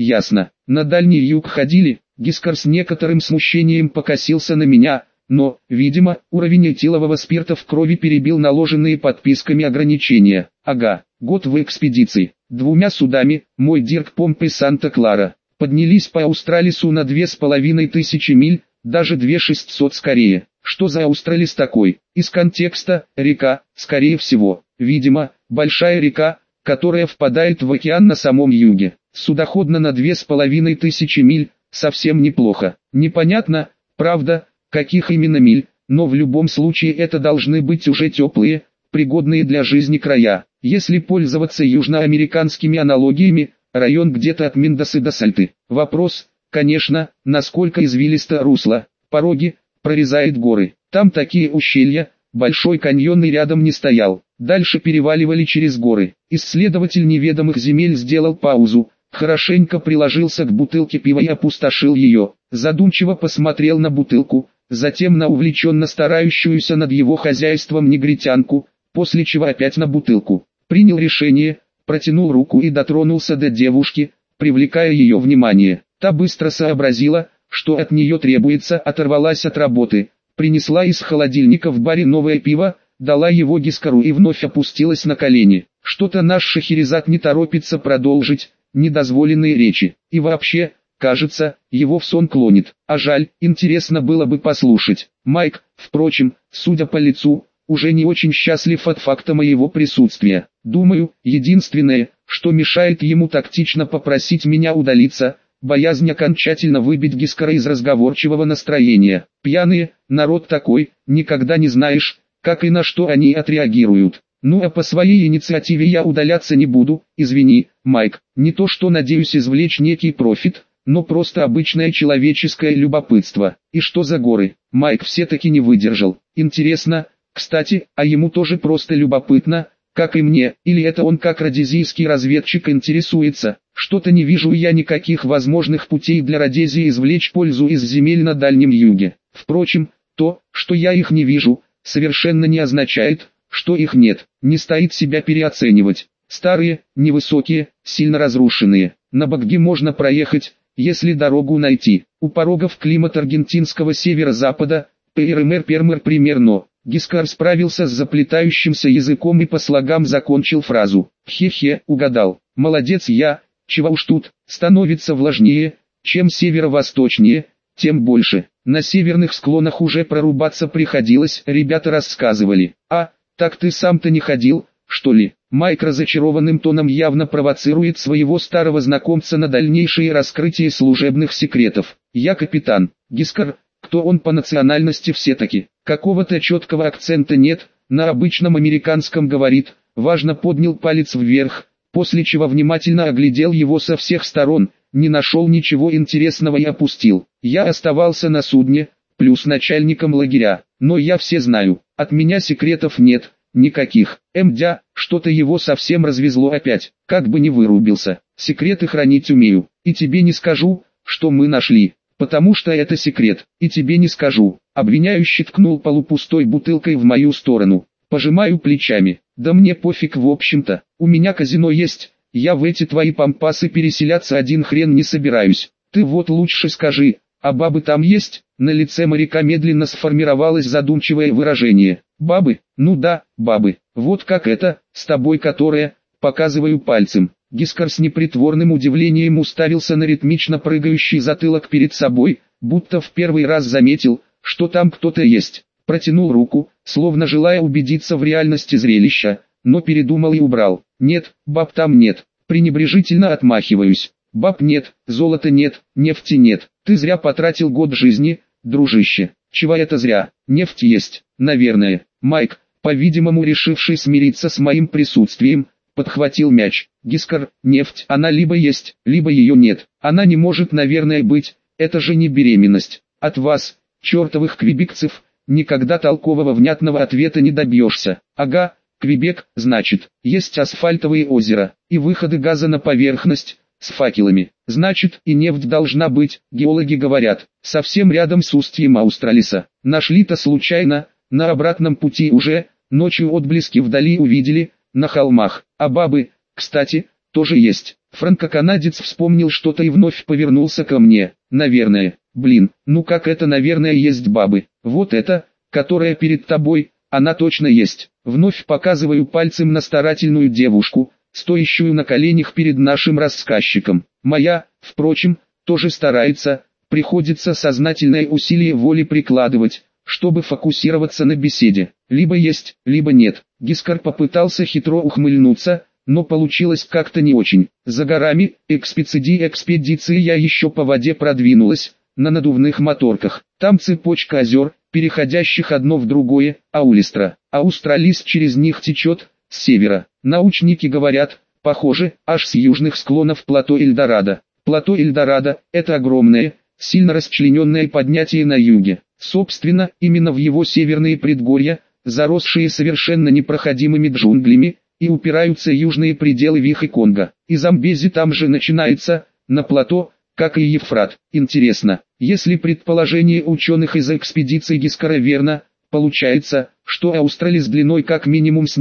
ясно. На дальний юг ходили, Гискар с некоторым смущением покосился на меня, но, видимо, уровень этилового спирта в крови перебил наложенные подписками ограничения. Ага, год в экспедиции. Двумя судами, мой Дирк Помп и Санта-Клара, поднялись по Аустралису на две с половиной тысячи миль, даже две шестьсот скорее. Что за Аустралис такой? Из контекста, река, скорее всего, видимо, большая река, которая впадает в океан на самом юге. Судоходно на две с половиной тысячи миль, совсем неплохо. Непонятно, правда, каких именно миль, но в любом случае это должны быть уже теплые, пригодные для жизни края. Если пользоваться южноамериканскими аналогиями, район где-то от Мендосы до Сальты. Вопрос, конечно, насколько извилисто русло, пороги, прорезает горы. Там такие ущелья, большой каньон и рядом не стоял. Дальше переваливали через горы. Исследователь неведомых земель сделал паузу, хорошенько приложился к бутылке пива и опустошил ее. Задумчиво посмотрел на бутылку, затем на увлеченно старающуюся над его хозяйством негритянку, после чего опять на бутылку. Принял решение, протянул руку и дотронулся до девушки, привлекая ее внимание. Та быстро сообразила, что от нее требуется, оторвалась от работы, принесла из холодильника в баре новое пиво, дала его Гискару и вновь опустилась на колени. Что-то наш Шахерезад не торопится продолжить, недозволенные речи. И вообще, кажется, его в сон клонит. А жаль, интересно было бы послушать. Майк, впрочем, судя по лицу, уже не очень счастлив от факта моего присутствия. Думаю, единственное, что мешает ему тактично попросить меня удалиться, боязнь окончательно выбить Гискара из разговорчивого настроения. Пьяные, народ такой, никогда не знаешь, как и на что они отреагируют. Ну а по своей инициативе я удаляться не буду, извини, Майк, не то что надеюсь извлечь некий профит, но просто обычное человеческое любопытство. И что за горы? Майк все-таки не выдержал. Интересно, кстати, а ему тоже просто любопытно, как и мне, или это он как родезийский разведчик интересуется. Что-то не вижу я никаких возможных путей для Родезии извлечь пользу из земель на Дальнем Юге. Впрочем, то, что я их не вижу, совершенно не означает, что их нет, не стоит себя переоценивать. Старые, невысокие, сильно разрушенные. На Багги можно проехать, если дорогу найти. У порогов климат аргентинского северо-запада, ПРМР Пермер примерно. Гискар справился с заплетающимся языком и по слогам закончил фразу. Хе-хе, угадал. Молодец я, чего уж тут, становится влажнее, чем северо-восточнее, тем больше. На северных склонах уже прорубаться приходилось, ребята рассказывали. А, так ты сам-то не ходил, что ли? Майк разочарованным тоном явно провоцирует своего старого знакомца на дальнейшее раскрытие служебных секретов. Я капитан, Гискар, кто он по национальности все-таки, какого-то четкого акцента нет, на обычном американском говорит, важно поднял палец вверх, после чего внимательно оглядел его со всех сторон, не нашел ничего интересного и опустил. Я оставался на судне, плюс начальником лагеря, но я все знаю, от меня секретов нет, никаких. Мдя, что-то его совсем развезло опять, как бы не вырубился. Секреты хранить умею, и тебе не скажу, что мы нашли, потому что это секрет, и тебе не скажу. Обвиняющий ткнул полупустой бутылкой в мою сторону. Пожимаю плечами, да мне пофиг в общем-то, у меня казино есть, я в эти твои пампасы переселяться один хрен не собираюсь. Ты вот лучше скажи, а бабы там есть? На лице моряка медленно сформировалось задумчивое выражение. Бабы? Ну да, бабы. Вот как это, с тобой которая, показываю пальцем. Гискар с непритворным удивлением уставился на ритмично прыгающий затылок перед собой, будто в первый раз заметил, что там кто-то есть. Протянул руку, словно желая убедиться в реальности зрелища, но передумал и убрал. Нет, баб там нет. Пренебрежительно отмахиваюсь. Баб нет, золота нет, нефти нет. Ты зря потратил год жизни, дружище. Чего это зря? Нефть есть, наверное. Майк, по-видимому решивший смириться с моим присутствием, подхватил мяч. Гискар, нефть, она либо есть, либо ее нет. Она не может, наверное, быть, это же не беременность. От вас, чертовых квебикцев, никогда толкового внятного ответа не добьешься. Ага, Квебек, значит, есть асфальтовые озера, и выходы газа на поверхность, с факелами. Значит, и нефть должна быть, геологи говорят, совсем рядом с устьем Аустралиса. Нашли-то случайно, на обратном пути уже, ночью отблески вдали увидели, на холмах. А бабы, кстати, тоже есть. Франко-канадец вспомнил что-то и вновь повернулся ко мне. Наверное. Блин, ну как это наверное есть бабы. Вот это, которая перед тобой, она точно есть. Вновь показываю пальцем на старательную девушку, стоящую на коленях перед нашим рассказчиком. Моя, впрочем, тоже старается, приходится сознательное усилие воли прикладывать, чтобы фокусироваться на беседе. Либо есть, либо нет. Гискар попытался хитро ухмыльнуться, но получилось как-то не очень. За горами, экспедиции экспедиции я еще по воде продвинулась, на надувных моторках. Там цепочка озер, переходящих одно в другое, Аулистра. Аустралис через них течет, с севера. Научники говорят, похоже, аж с южных склонов плато Эльдорадо. Плато Эльдорадо – это огромное, сильно расчлененное поднятие на юге. Собственно, именно в его северные предгорья, заросшие совершенно непроходимыми джунглями, и упираются южные пределы Вих и Конго. И Замбези там же начинается, на плато, как и Ефрат. Интересно, если предположение ученых из экспедиции Гискара верно, получается, что Аустралис длиной как минимум с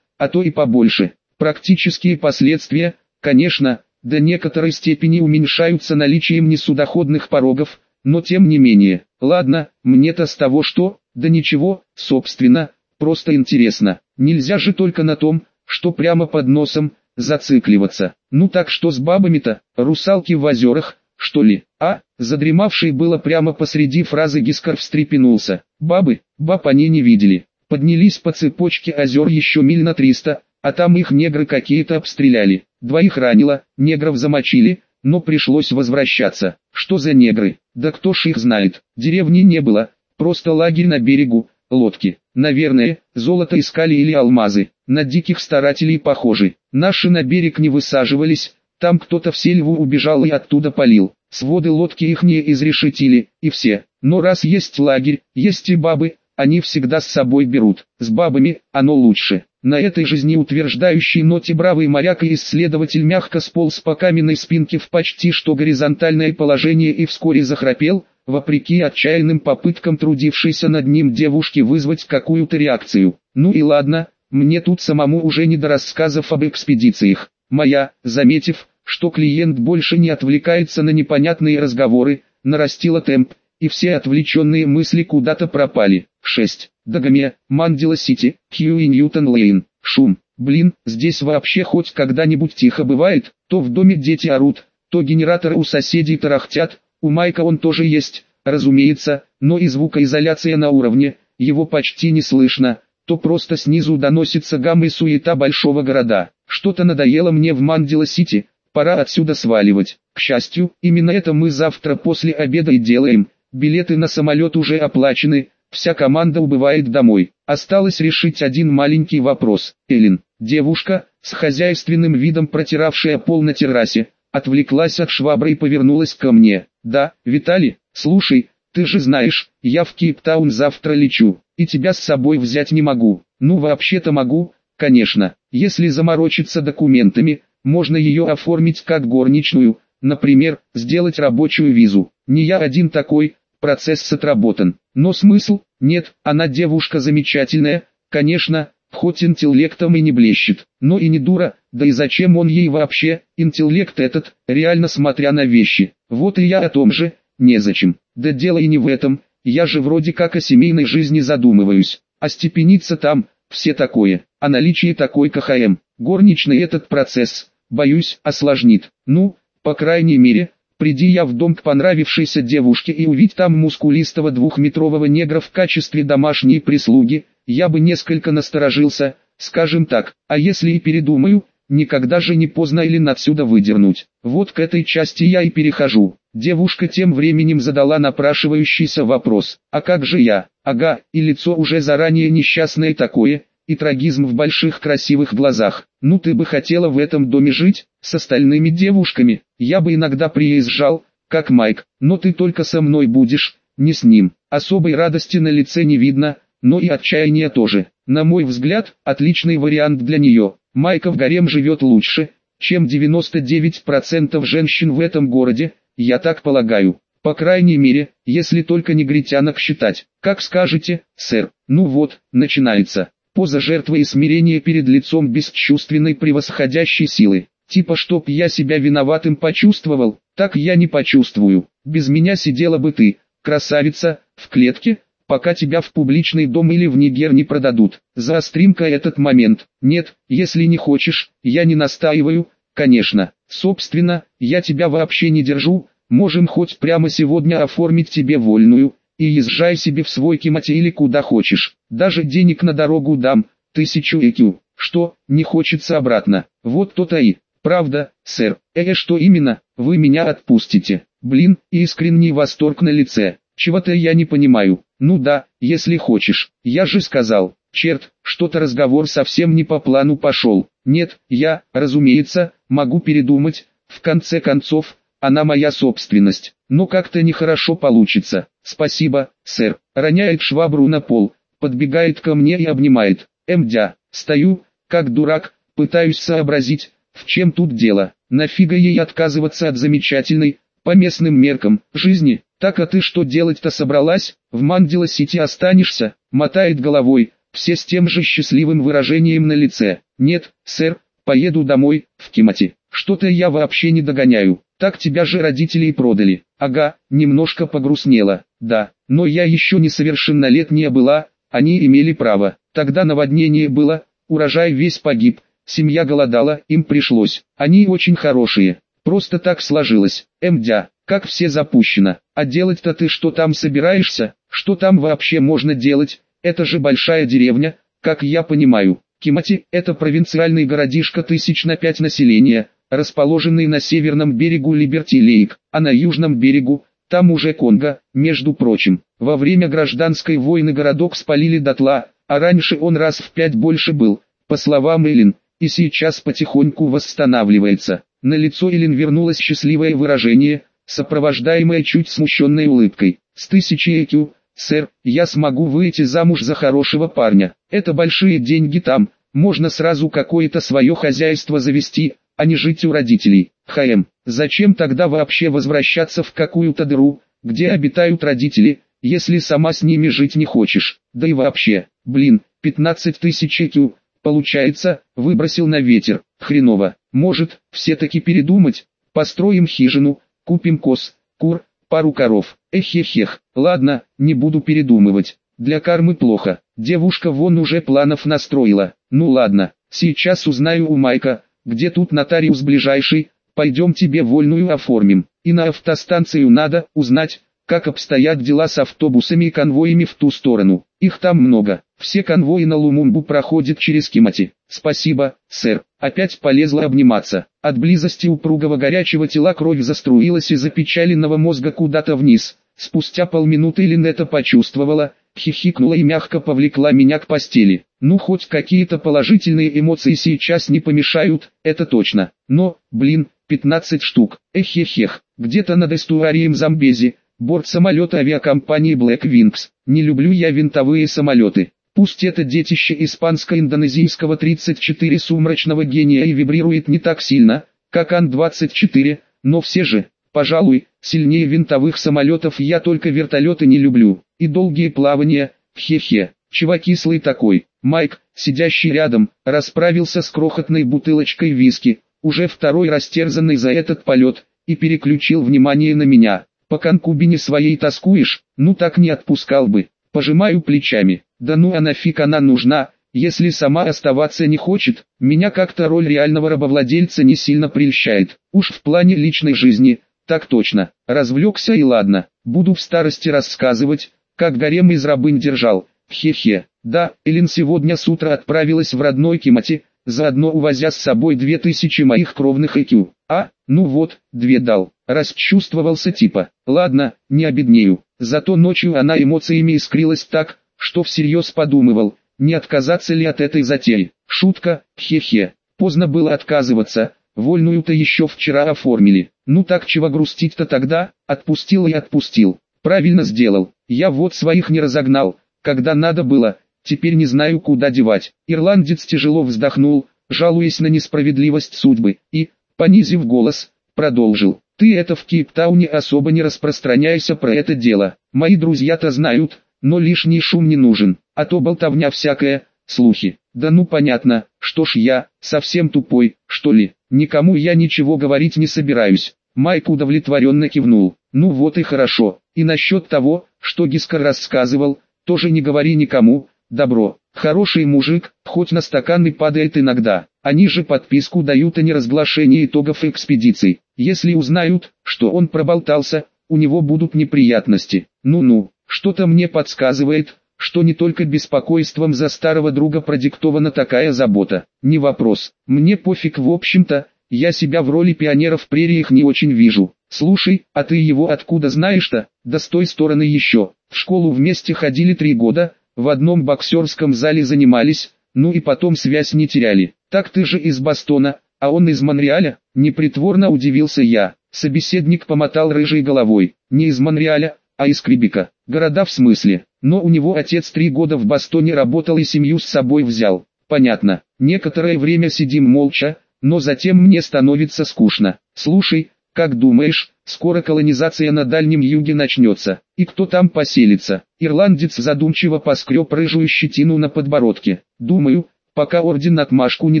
а то и побольше. Практические последствия, конечно, до некоторой степени уменьшаются наличием несудоходных порогов, но тем не менее. Ладно, мне-то с того что, да ничего, собственно, просто интересно. Нельзя же только на том, что прямо под носом, зацикливаться. Ну так что с бабами-то, русалки в озерах, что ли? А, задремавший было прямо посреди фразы Гискар встрепенулся. Бабы, баб они не видели. Поднялись по цепочке озер еще миль на триста, а там их негры какие-то обстреляли. Двоих ранило, негров замочили, но пришлось возвращаться. Что за негры? Да кто ж их знает? Деревни не было, просто лагерь на берегу, лодки. Наверное, золото искали или алмазы. На диких старателей похожи. Наши на берег не высаживались, там кто-то в сельву убежал и оттуда полил. Своды лодки их не изрешетили, и все. Но раз есть лагерь, есть и бабы, они всегда с собой берут. С бабами, оно лучше. На этой жизнеутверждающей ноте бравый моряк и исследователь мягко сполз по каменной спинке в почти что горизонтальное положение и вскоре захрапел, вопреки отчаянным попыткам трудившейся над ним девушки вызвать какую-то реакцию. Ну и ладно, мне тут самому уже не до рассказов об экспедициях. Моя, заметив, что клиент больше не отвлекается на непонятные разговоры, нарастила темп, и все отвлеченные мысли куда-то пропали. 6. Дагаме, Мандила-Сити, Хьюи Ньютон-Лейн. Шум. Блин, здесь вообще хоть когда-нибудь тихо бывает, то в доме дети орут, то генераторы у соседей тарахтят, у Майка он тоже есть, разумеется, но и звукоизоляция на уровне, его почти не слышно, то просто снизу доносится гамма и суета большого города. Что-то надоело мне в Мандила-Сити, пора отсюда сваливать. К счастью, именно это мы завтра после обеда и делаем, билеты на самолет уже оплачены, Вся команда убывает домой. Осталось решить один маленький вопрос. Эллен, девушка, с хозяйственным видом протиравшая пол на террасе, отвлеклась от швабры и повернулась ко мне. «Да, Виталий, слушай, ты же знаешь, я в Кейптаун завтра лечу, и тебя с собой взять не могу. Ну вообще-то могу, конечно, если заморочиться документами, можно ее оформить как горничную, например, сделать рабочую визу. Не я один такой, процесс отработан. Но смысл? Нет, она девушка замечательная, конечно, хоть интеллектом и не блещет, но и не дура, да и зачем он ей вообще, интеллект этот, реально смотря на вещи. Вот и я о том же, незачем. Да дело и не в этом, я же вроде как о семейной жизни задумываюсь, а степениться там, все такое, а наличие такой КХМ, горничный этот процесс, боюсь, осложнит. Ну, по крайней мере, Приди я в дом к понравившейся девушке и увидь там мускулистого двухметрового негра в качестве домашней прислуги, я бы несколько насторожился, скажем так, а если и передумаю, никогда же не поздно или отсюда выдернуть. Вот к этой части я и перехожу. Девушка тем временем задала напрашивающийся вопрос, а как же я? Ага, и лицо уже заранее несчастное такое, и трагизм в больших красивых глазах. Ну ты бы хотела в этом доме жить, с остальными девушками, я бы иногда приезжал, как Майк, но ты только со мной будешь, не с ним. Особой радости на лице не видно, но и отчаяния тоже. На мой взгляд, отличный вариант для нее. Майка в гарем живет лучше, чем 99% женщин в этом городе, я так полагаю. По крайней мере, если только негритянок считать. Как скажете, сэр. Ну вот, начинается поза жертвы и смирение перед лицом бесчувственной превосходящей силы. Типа чтоб я себя виноватым почувствовал, так я не почувствую. Без меня сидела бы ты, красавица, в клетке, пока тебя в публичный дом или в Нигер не продадут. Заострим-ка этот момент. Нет, если не хочешь, я не настаиваю, конечно. Собственно, я тебя вообще не держу, можем хоть прямо сегодня оформить тебе вольную, и езжай себе в свой кимате или куда хочешь. Даже денег на дорогу дам, тысячу ЭКЮ. Что, не хочется обратно? Вот то-то и. Правда, сэр. Э, что именно? Вы меня отпустите. Блин, искренний восторг на лице. Чего-то я не понимаю. Ну да, если хочешь. Я же сказал. Черт, что-то разговор совсем не по плану пошел. Нет, я, разумеется, могу передумать. В конце концов, она моя собственность. Но как-то нехорошо получится. Спасибо, сэр. Роняет швабру на пол, подбегает ко мне и обнимает. Мдя, стою, как дурак, пытаюсь сообразить, в чем тут дело. Нафига ей отказываться от замечательной, по местным меркам, жизни? Так а ты что делать-то собралась? В Мандила-Сити останешься? Мотает головой, все с тем же счастливым выражением на лице. Нет, сэр, поеду домой, в Кимати. Что-то я вообще не догоняю. Так тебя же родители и продали. Ага, немножко погрустнела. Да, но я еще несовершеннолетняя была, они имели право. Тогда наводнение было, урожай весь погиб, семья голодала, им пришлось. Они очень хорошие. Просто так сложилось. Мдя, как все запущено. А делать-то ты что там собираешься? Что там вообще можно делать? Это же большая деревня, как я понимаю. Кимати – это провинциальный городишко тысяч на пять населения, расположенный на северном берегу Либерти-Лейк, а на южном берегу, там уже Конго, между прочим. Во время гражданской войны городок спалили дотла, а раньше он раз в пять больше был, по словам Эллен, и сейчас потихоньку восстанавливается. На лицо Эллен вернулось счастливое выражение, сопровождаемое чуть смущенной улыбкой. «С тысячи ЭКЮ, сэр, я смогу выйти замуж за хорошего парня. Это большие деньги там, можно сразу какое-то свое хозяйство завести, а не жить у родителей. ХМ, зачем тогда вообще возвращаться в какую-то дыру, где обитают родители, если сама с ними жить не хочешь? Да и вообще, блин, 15 тысяч ЭКЮ, получается, выбросил на ветер, хреново. Может, все-таки передумать, построим хижину, купим коз, кур, пару коров. Эхехех, ладно, не буду передумывать. Для кармы плохо, девушка вон уже планов настроила. Ну ладно, сейчас узнаю у Майка, где тут нотариус ближайший, пойдем тебе вольную оформим. И на автостанцию надо узнать, как обстоят дела с автобусами и конвоями в ту сторону. Их там много. Все конвои на Лумумбу проходят через Кимати. Спасибо, сэр. Опять полезла обниматься. От близости упругого горячего тела кровь заструилась из запечаленного мозга куда-то вниз. Спустя полминуты Лин это почувствовала, хихикнула и мягко повлекла меня к постели. Ну хоть какие-то положительные эмоции сейчас не помешают, это точно. Но, блин, 15 штук, эхехех, где-то над эстуарием Замбези, борт самолета авиакомпании Black Wings. Не люблю я винтовые самолеты. Пусть это детище испанско-индонезийского 34 сумрачного гения и вибрирует не так сильно, как Ан-24, но все же, пожалуй, сильнее винтовых самолетов я только вертолеты не люблю. И долгие плавания, хе-хе. Чувакислый такой, Майк, сидящий рядом, расправился с крохотной бутылочкой виски, уже второй растерзанный за этот полет, и переключил внимание на меня. По конкубине своей тоскуешь, ну так не отпускал бы. Пожимаю плечами, да ну а нафиг она нужна, если сама оставаться не хочет, меня как-то роль реального рабовладельца не сильно прельщает. Уж в плане личной жизни, так точно, развлекся и ладно, буду в старости рассказывать, как гарем из рабынь держал. Хе-хе, да, Элин сегодня с утра отправилась в родной Кимати, заодно увозя с собой две тысячи моих кровных IQ. А, ну вот, две дал, расчувствовался типа. Ладно, не обеднею. Зато ночью она эмоциями искрилась так, что всерьез подумывал, не отказаться ли от этой затеи. Шутка, хе-хе. Поздно было отказываться, вольную-то еще вчера оформили. Ну так чего грустить-то тогда, отпустил и отпустил. Правильно сделал. Я вот своих не разогнал, когда надо было, теперь не знаю куда девать. Ирландец тяжело вздохнул, жалуясь на несправедливость судьбы, и, понизив голос, продолжил. Ты это в Кейптауне особо не распространяйся про это дело. Мои друзья-то знают, но лишний шум не нужен, а то болтовня всякая, слухи. Да ну понятно, что ж я, совсем тупой, что ли. Никому я ничего говорить не собираюсь. Майк удовлетворенно кивнул. Ну вот и хорошо. И насчет того, что Гискар рассказывал, тоже не говори никому. Добро. Хороший мужик, хоть на стакан и падает иногда. Они же подписку дают о неразглашении итогов экспедиций. Если узнают, что он проболтался, у него будут неприятности. Ну-ну, что-то мне подсказывает, что не только беспокойством за старого друга продиктована такая забота. Не вопрос. Мне пофиг в общем-то, я себя в роли пионера в прериях не очень вижу. Слушай, а ты его откуда знаешь-то? Да с той стороны еще. В школу вместе ходили три года, в одном боксерском зале занимались, ну и потом связь не теряли. Так ты же из Бастона, а он из Монреаля? Непритворно удивился я. Собеседник помотал рыжей головой. Не из Монреаля, а из Квебека. Города в смысле. Но у него отец три года в Бастоне работал и семью с собой взял. Понятно. Некоторое время сидим молча, но затем мне становится скучно. Слушай, как думаешь, скоро колонизация на Дальнем Юге начнется, и кто там поселится? Ирландец задумчиво поскреб рыжую щетину на подбородке. Думаю, пока орден отмашку не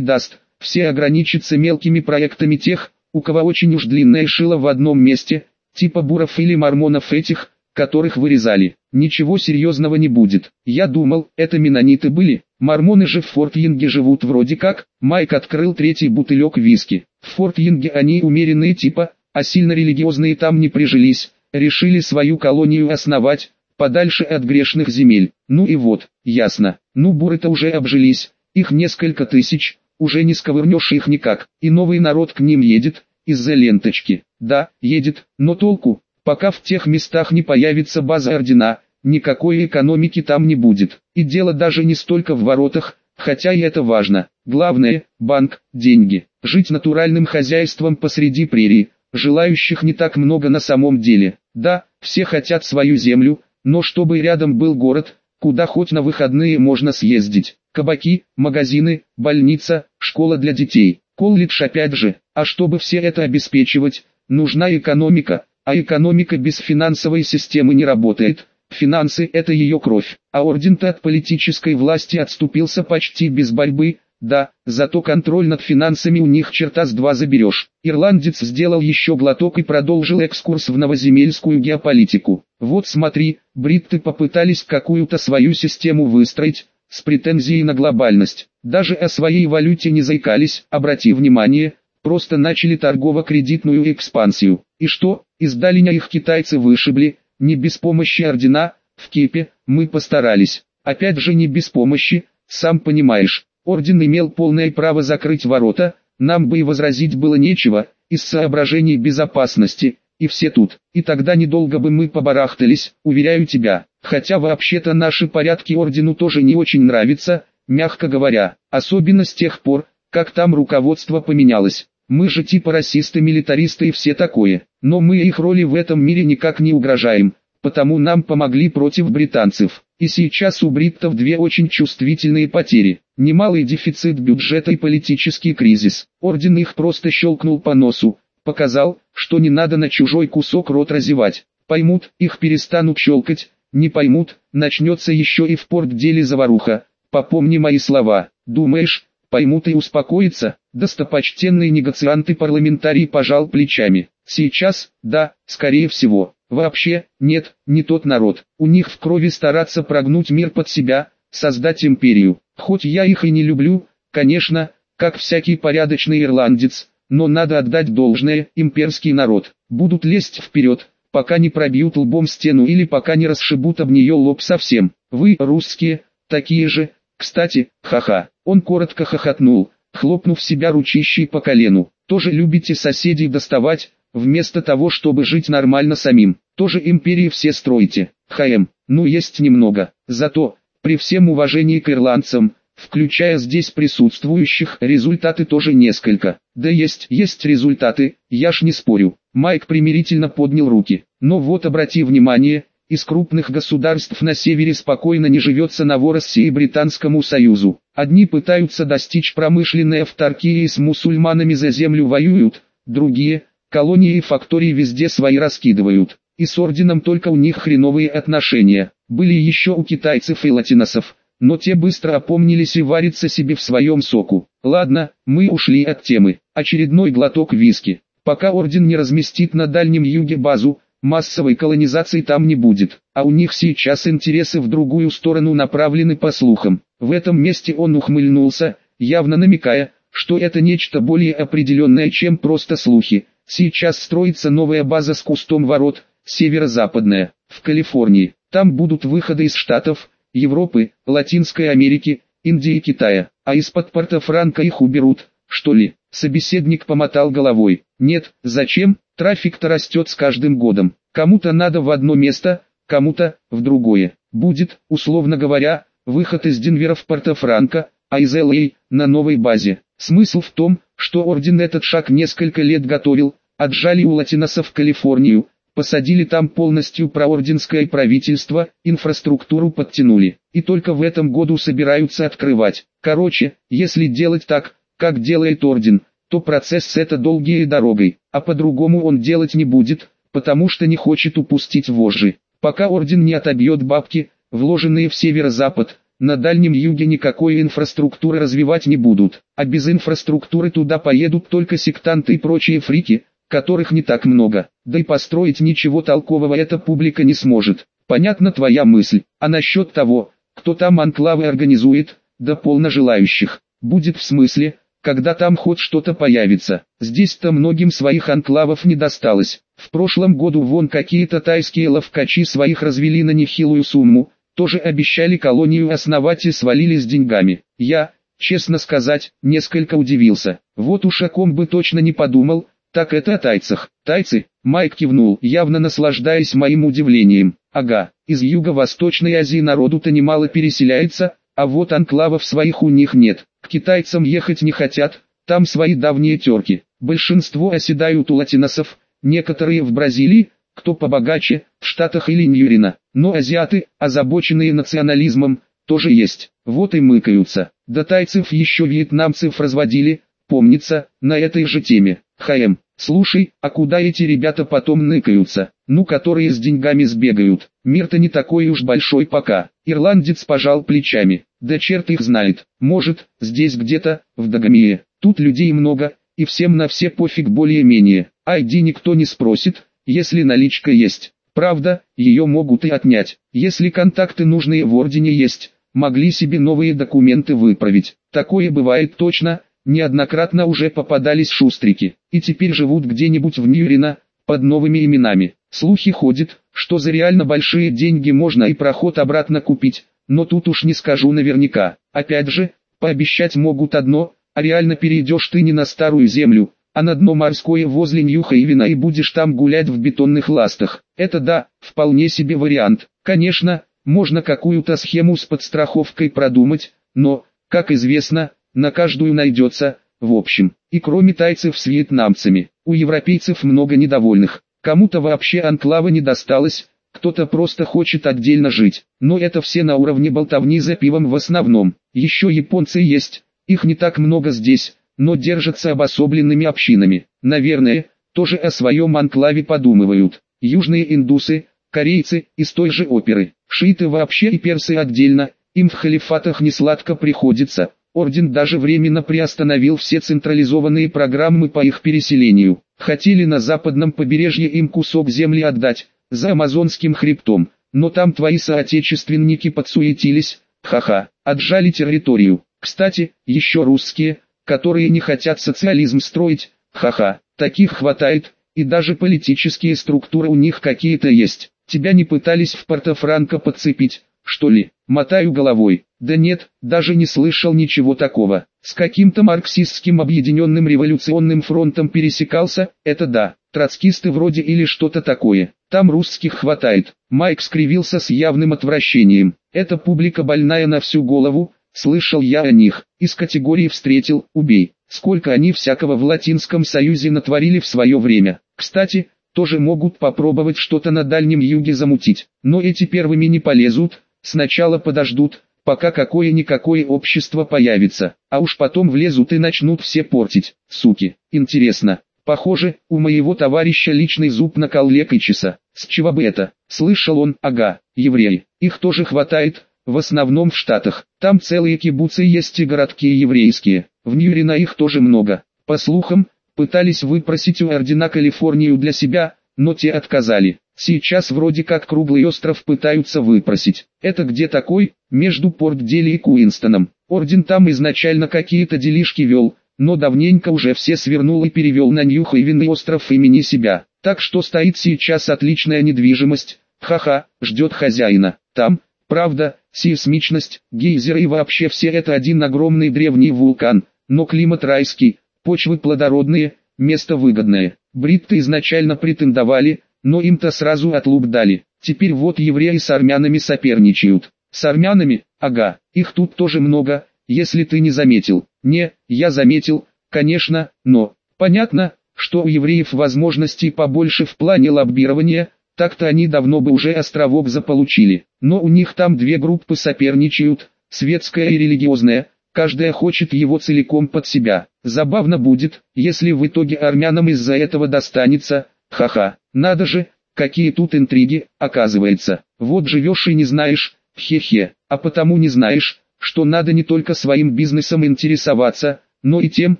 даст, все ограничатся мелкими проектами тех, у кого очень уж длинное шило в одном месте, типа буров или мормонов этих, которых вырезали. Ничего серьезного не будет. Я думал, это менониты были, Мормоны же в Форт-Йинге живут вроде как, Майк открыл третий бутылек виски. В Форт-Йинге они умеренные типа, а сильно религиозные там не прижились, решили свою колонию основать, подальше от грешных земель. Ну и вот, ясно, ну буры-то уже обжились, их несколько тысяч, уже не сковырнешь их никак, и новый народ к ним едет, из-за ленточки. Да, едет, но толку, пока в тех местах не появится база ордена, никакой экономики там не будет. И дело даже не столько в воротах, хотя и это важно. Главное – банк, деньги. Жить натуральным хозяйством посреди прерии, желающих не так много на самом деле. Да, все хотят свою землю, но чтобы рядом был город, куда хоть на выходные можно съездить. Кабаки, магазины, больница, школа для детей, колледж опять же. А чтобы все это обеспечивать, нужна экономика, а экономика без финансовой системы не работает. Финансы – это ее кровь, а орден-то от политической власти отступился почти без борьбы, да, зато контроль над финансами у них черта с два заберешь. Ирландец сделал еще глоток и продолжил экскурс в новоземельскую геополитику. Вот смотри, бритты попытались какую-то свою систему выстроить, с претензией на глобальность. Даже о своей валюте не заикались, обрати внимание, просто начали торгово-кредитную экспансию. И что, из Далиня их китайцы вышибли, не без помощи ордена, в Кипе, мы постарались. Опять же не без помощи, сам понимаешь, орден имел полное право закрыть ворота, нам бы и возразить было нечего, из соображений безопасности, и все тут. И тогда недолго бы мы побарахтались, уверяю тебя. Хотя вообще-то наши порядки ордену тоже не очень нравятся, мягко говоря. Особенно с тех пор, как там руководство поменялось. Мы же типа расисты-милитаристы и все такое. Но мы их роли в этом мире никак не угрожаем, потому нам помогли против британцев. И сейчас у бриттов две очень чувствительные потери. Немалый дефицит бюджета и политический кризис. Орден их просто щелкнул по носу. Показал, что не надо на чужой кусок рот разевать. Поймут, их перестанут щелкать. Не поймут, начнется еще и в порт деле заваруха. Попомни мои слова. Думаешь, поймут и успокоятся, достопочтенный негациант и парламентарий пожал плечами. Сейчас, да, скорее всего. Вообще, нет, не тот народ. У них в крови стараться прогнуть мир под себя, создать империю. Хоть я их и не люблю, конечно, как всякий порядочный ирландец, но надо отдать должное, имперский народ. Будут лезть вперед, пока не пробьют лбом стену или пока не расшибут об нее лоб совсем. Вы, русские, такие же, кстати, ха-ха. Он коротко хохотнул, хлопнув себя ручищей по колену. Тоже любите соседей доставать, вместо того, чтобы жить нормально самим. Тоже империи все строите. ХМ, ну есть немного. Зато, при всем уважении к ирландцам, включая здесь присутствующих, результаты тоже несколько. Да есть, есть результаты, я ж не спорю. Майк примирительно поднял руки. Но вот обрати внимание, из крупных государств на севере спокойно не живется Новороссии и Британскому Союзу. Одни пытаются достичь промышленной авторкии и с мусульманами за землю воюют, другие, колонии и фактории везде свои раскидывают. И с орденом только у них хреновые отношения. Были еще у китайцев и латиносов, но те быстро опомнились и варятся себе в своем соку. Ладно, мы ушли от темы. Очередной глоток виски. Пока орден не разместит на Дальнем Юге базу, массовой колонизации там не будет, а у них сейчас интересы в другую сторону направлены по слухам. В этом месте он ухмыльнулся, явно намекая, что это нечто более определенное, чем просто слухи. Сейчас строится новая база с кустом ворот, северо-западная, в Калифорнии. Там будут выходы из Штатов, Европы, Латинской Америки, Индии и Китая, а из-под порта Франка их уберут, что ли? Собеседник помотал головой. Нет, зачем? Трафик-то растет с каждым годом. Кому-то надо в одно место, кому-то в другое. Будет, условно говоря, выход из Денвера в Порто-Франко, а из Л.А. на новой базе. Смысл в том, что Орден этот шаг несколько лет готовил, отжали у латиносов Калифорнию, посадили там полностью проорденское правительство, инфраструктуру подтянули, и только в этом году собираются открывать. Короче, если делать так, как делает Орден, то процесс это долгий и дорогой, а по-другому он делать не будет, потому что не хочет упустить вожжи. Пока Орден не отобьет бабки, вложенные в северо-запад, на Дальнем Юге никакой инфраструктуры развивать не будут, а без инфраструктуры туда поедут только сектанты и прочие фрики, которых не так много, да и построить ничего толкового эта публика не сможет. Понятна твоя мысль, а насчет того, кто там анклавы организует, да полно желающих, будет в смысле, когда там хоть что-то появится. Здесь-то многим своих анклавов не досталось. В прошлом году вон какие-то тайские ловкачи своих развели на нехилую сумму, тоже обещали колонию основать и свалили с деньгами. Я, честно сказать, несколько удивился. Вот уж о ком бы точно не подумал, так это о тайцах. Тайцы, Майк кивнул, явно наслаждаясь моим удивлением. Ага, из Юго-Восточной Азии народу-то немало переселяется, а вот анклавов своих у них нет. К китайцам ехать не хотят, там свои давние терки. Большинство оседают у латиносов, некоторые в Бразилии, кто побогаче, в Штатах или Ньюрина. Но азиаты, озабоченные национализмом, тоже есть. Вот и мыкаются. До тайцев еще вьетнамцев разводили, помнится, на этой же теме. ХМ, слушай, а куда эти ребята потом ныкаются? Ну, которые с деньгами сбегают. Мир-то не такой уж большой пока. Ирландец пожал плечами. Да черт их знает. Может, здесь где-то, в Дагомее. Тут людей много, и всем на все пофиг более-менее. Айди никто не спросит, если наличка есть. Правда, ее могут и отнять. Если контакты нужные в ордене есть, могли себе новые документы выправить. Такое бывает точно, неоднократно уже попадались шустрики, и теперь живут где-нибудь в Ньюрино, под новыми именами. Слухи ходят, что за реально большие деньги можно и проход обратно купить, но тут уж не скажу наверняка. Опять же, пообещать могут одно, а реально перейдешь ты не на старую землю, а на дно морское возле Нью-Хейвена и будешь там гулять в бетонных ластах. Это да, вполне себе вариант. Конечно, можно какую-то схему с подстраховкой продумать, но, как известно, на каждую найдется, в общем. И кроме тайцев с вьетнамцами, у европейцев много недовольных. Кому-то вообще анклава не досталось, кто-то просто хочет отдельно жить. Но это все на уровне болтовни за пивом в основном. Еще японцы есть, их не так много здесь, но держатся обособленными общинами. Наверное, тоже о своем анклаве подумывают. Южные индусы, корейцы, из той же оперы. Шииты вообще и персы отдельно, им в халифатах не сладко приходится. Орден даже временно приостановил все централизованные программы по их переселению. Хотели на западном побережье им кусок земли отдать, за амазонским хребтом, но там твои соотечественники подсуетились, ха-ха, отжали территорию. Кстати, еще русские, которые не хотят социализм строить, ха-ха, таких хватает, и даже политические структуры у них какие-то есть. Тебя не пытались в Порто-Франко подцепить, что ли? Мотаю головой. Да нет, даже не слышал ничего такого. С каким-то марксистским объединенным революционным фронтом пересекался, это да. Троцкисты вроде или что-то такое. Там русских хватает. Майк скривился с явным отвращением. Это публика больная на всю голову, слышал я о них. Из категории встретил, убей. Сколько они всякого в Латинском Союзе натворили в свое время. Кстати, тоже могут попробовать что-то на Дальнем Юге замутить. Но эти первыми не полезут, Сначала подождут, пока какое-никакое общество появится, а уж потом влезут и начнут все портить, суки. Интересно, похоже, у моего товарища личный зуб на Каллекичеса. С чего бы это? Слышал он, ага, евреи. Их тоже хватает, в основном в Штатах. Там целые кибуцы есть и городки еврейские. В Ньюрино их тоже много. По слухам, пытались выпросить у ордена Калифорнию для себя, но те отказали. Сейчас вроде как круглый остров пытаются выпросить. Это где такой? Между Порт-Дели и Куинстоном. Орден там изначально какие-то делишки вел, но давненько уже все свернул и перевел на Нью-Хейвенный остров имени себя. Так что стоит сейчас отличная недвижимость, ха-ха, ждет хозяина. Там, правда, сейсмичность, гейзеры и вообще все это один огромный древний вулкан, но климат райский, почвы плодородные, место выгодное. Бритты изначально претендовали, но им-то сразу отлуп дали. Теперь вот евреи с армянами соперничают. С армянами? Ага, их тут тоже много, если ты не заметил. Не, я заметил, конечно, но... Понятно, что у евреев возможностей побольше в плане лоббирования, так-то они давно бы уже островок заполучили. Но у них там две группы соперничают, светская и религиозная, каждая хочет его целиком под себя. Забавно будет, если в итоге армянам из-за этого достанется, ха-ха, надо же, какие тут интриги, оказывается. Вот живешь и не знаешь, хе-хе, а потому не знаешь, что надо не только своим бизнесом интересоваться, но и тем,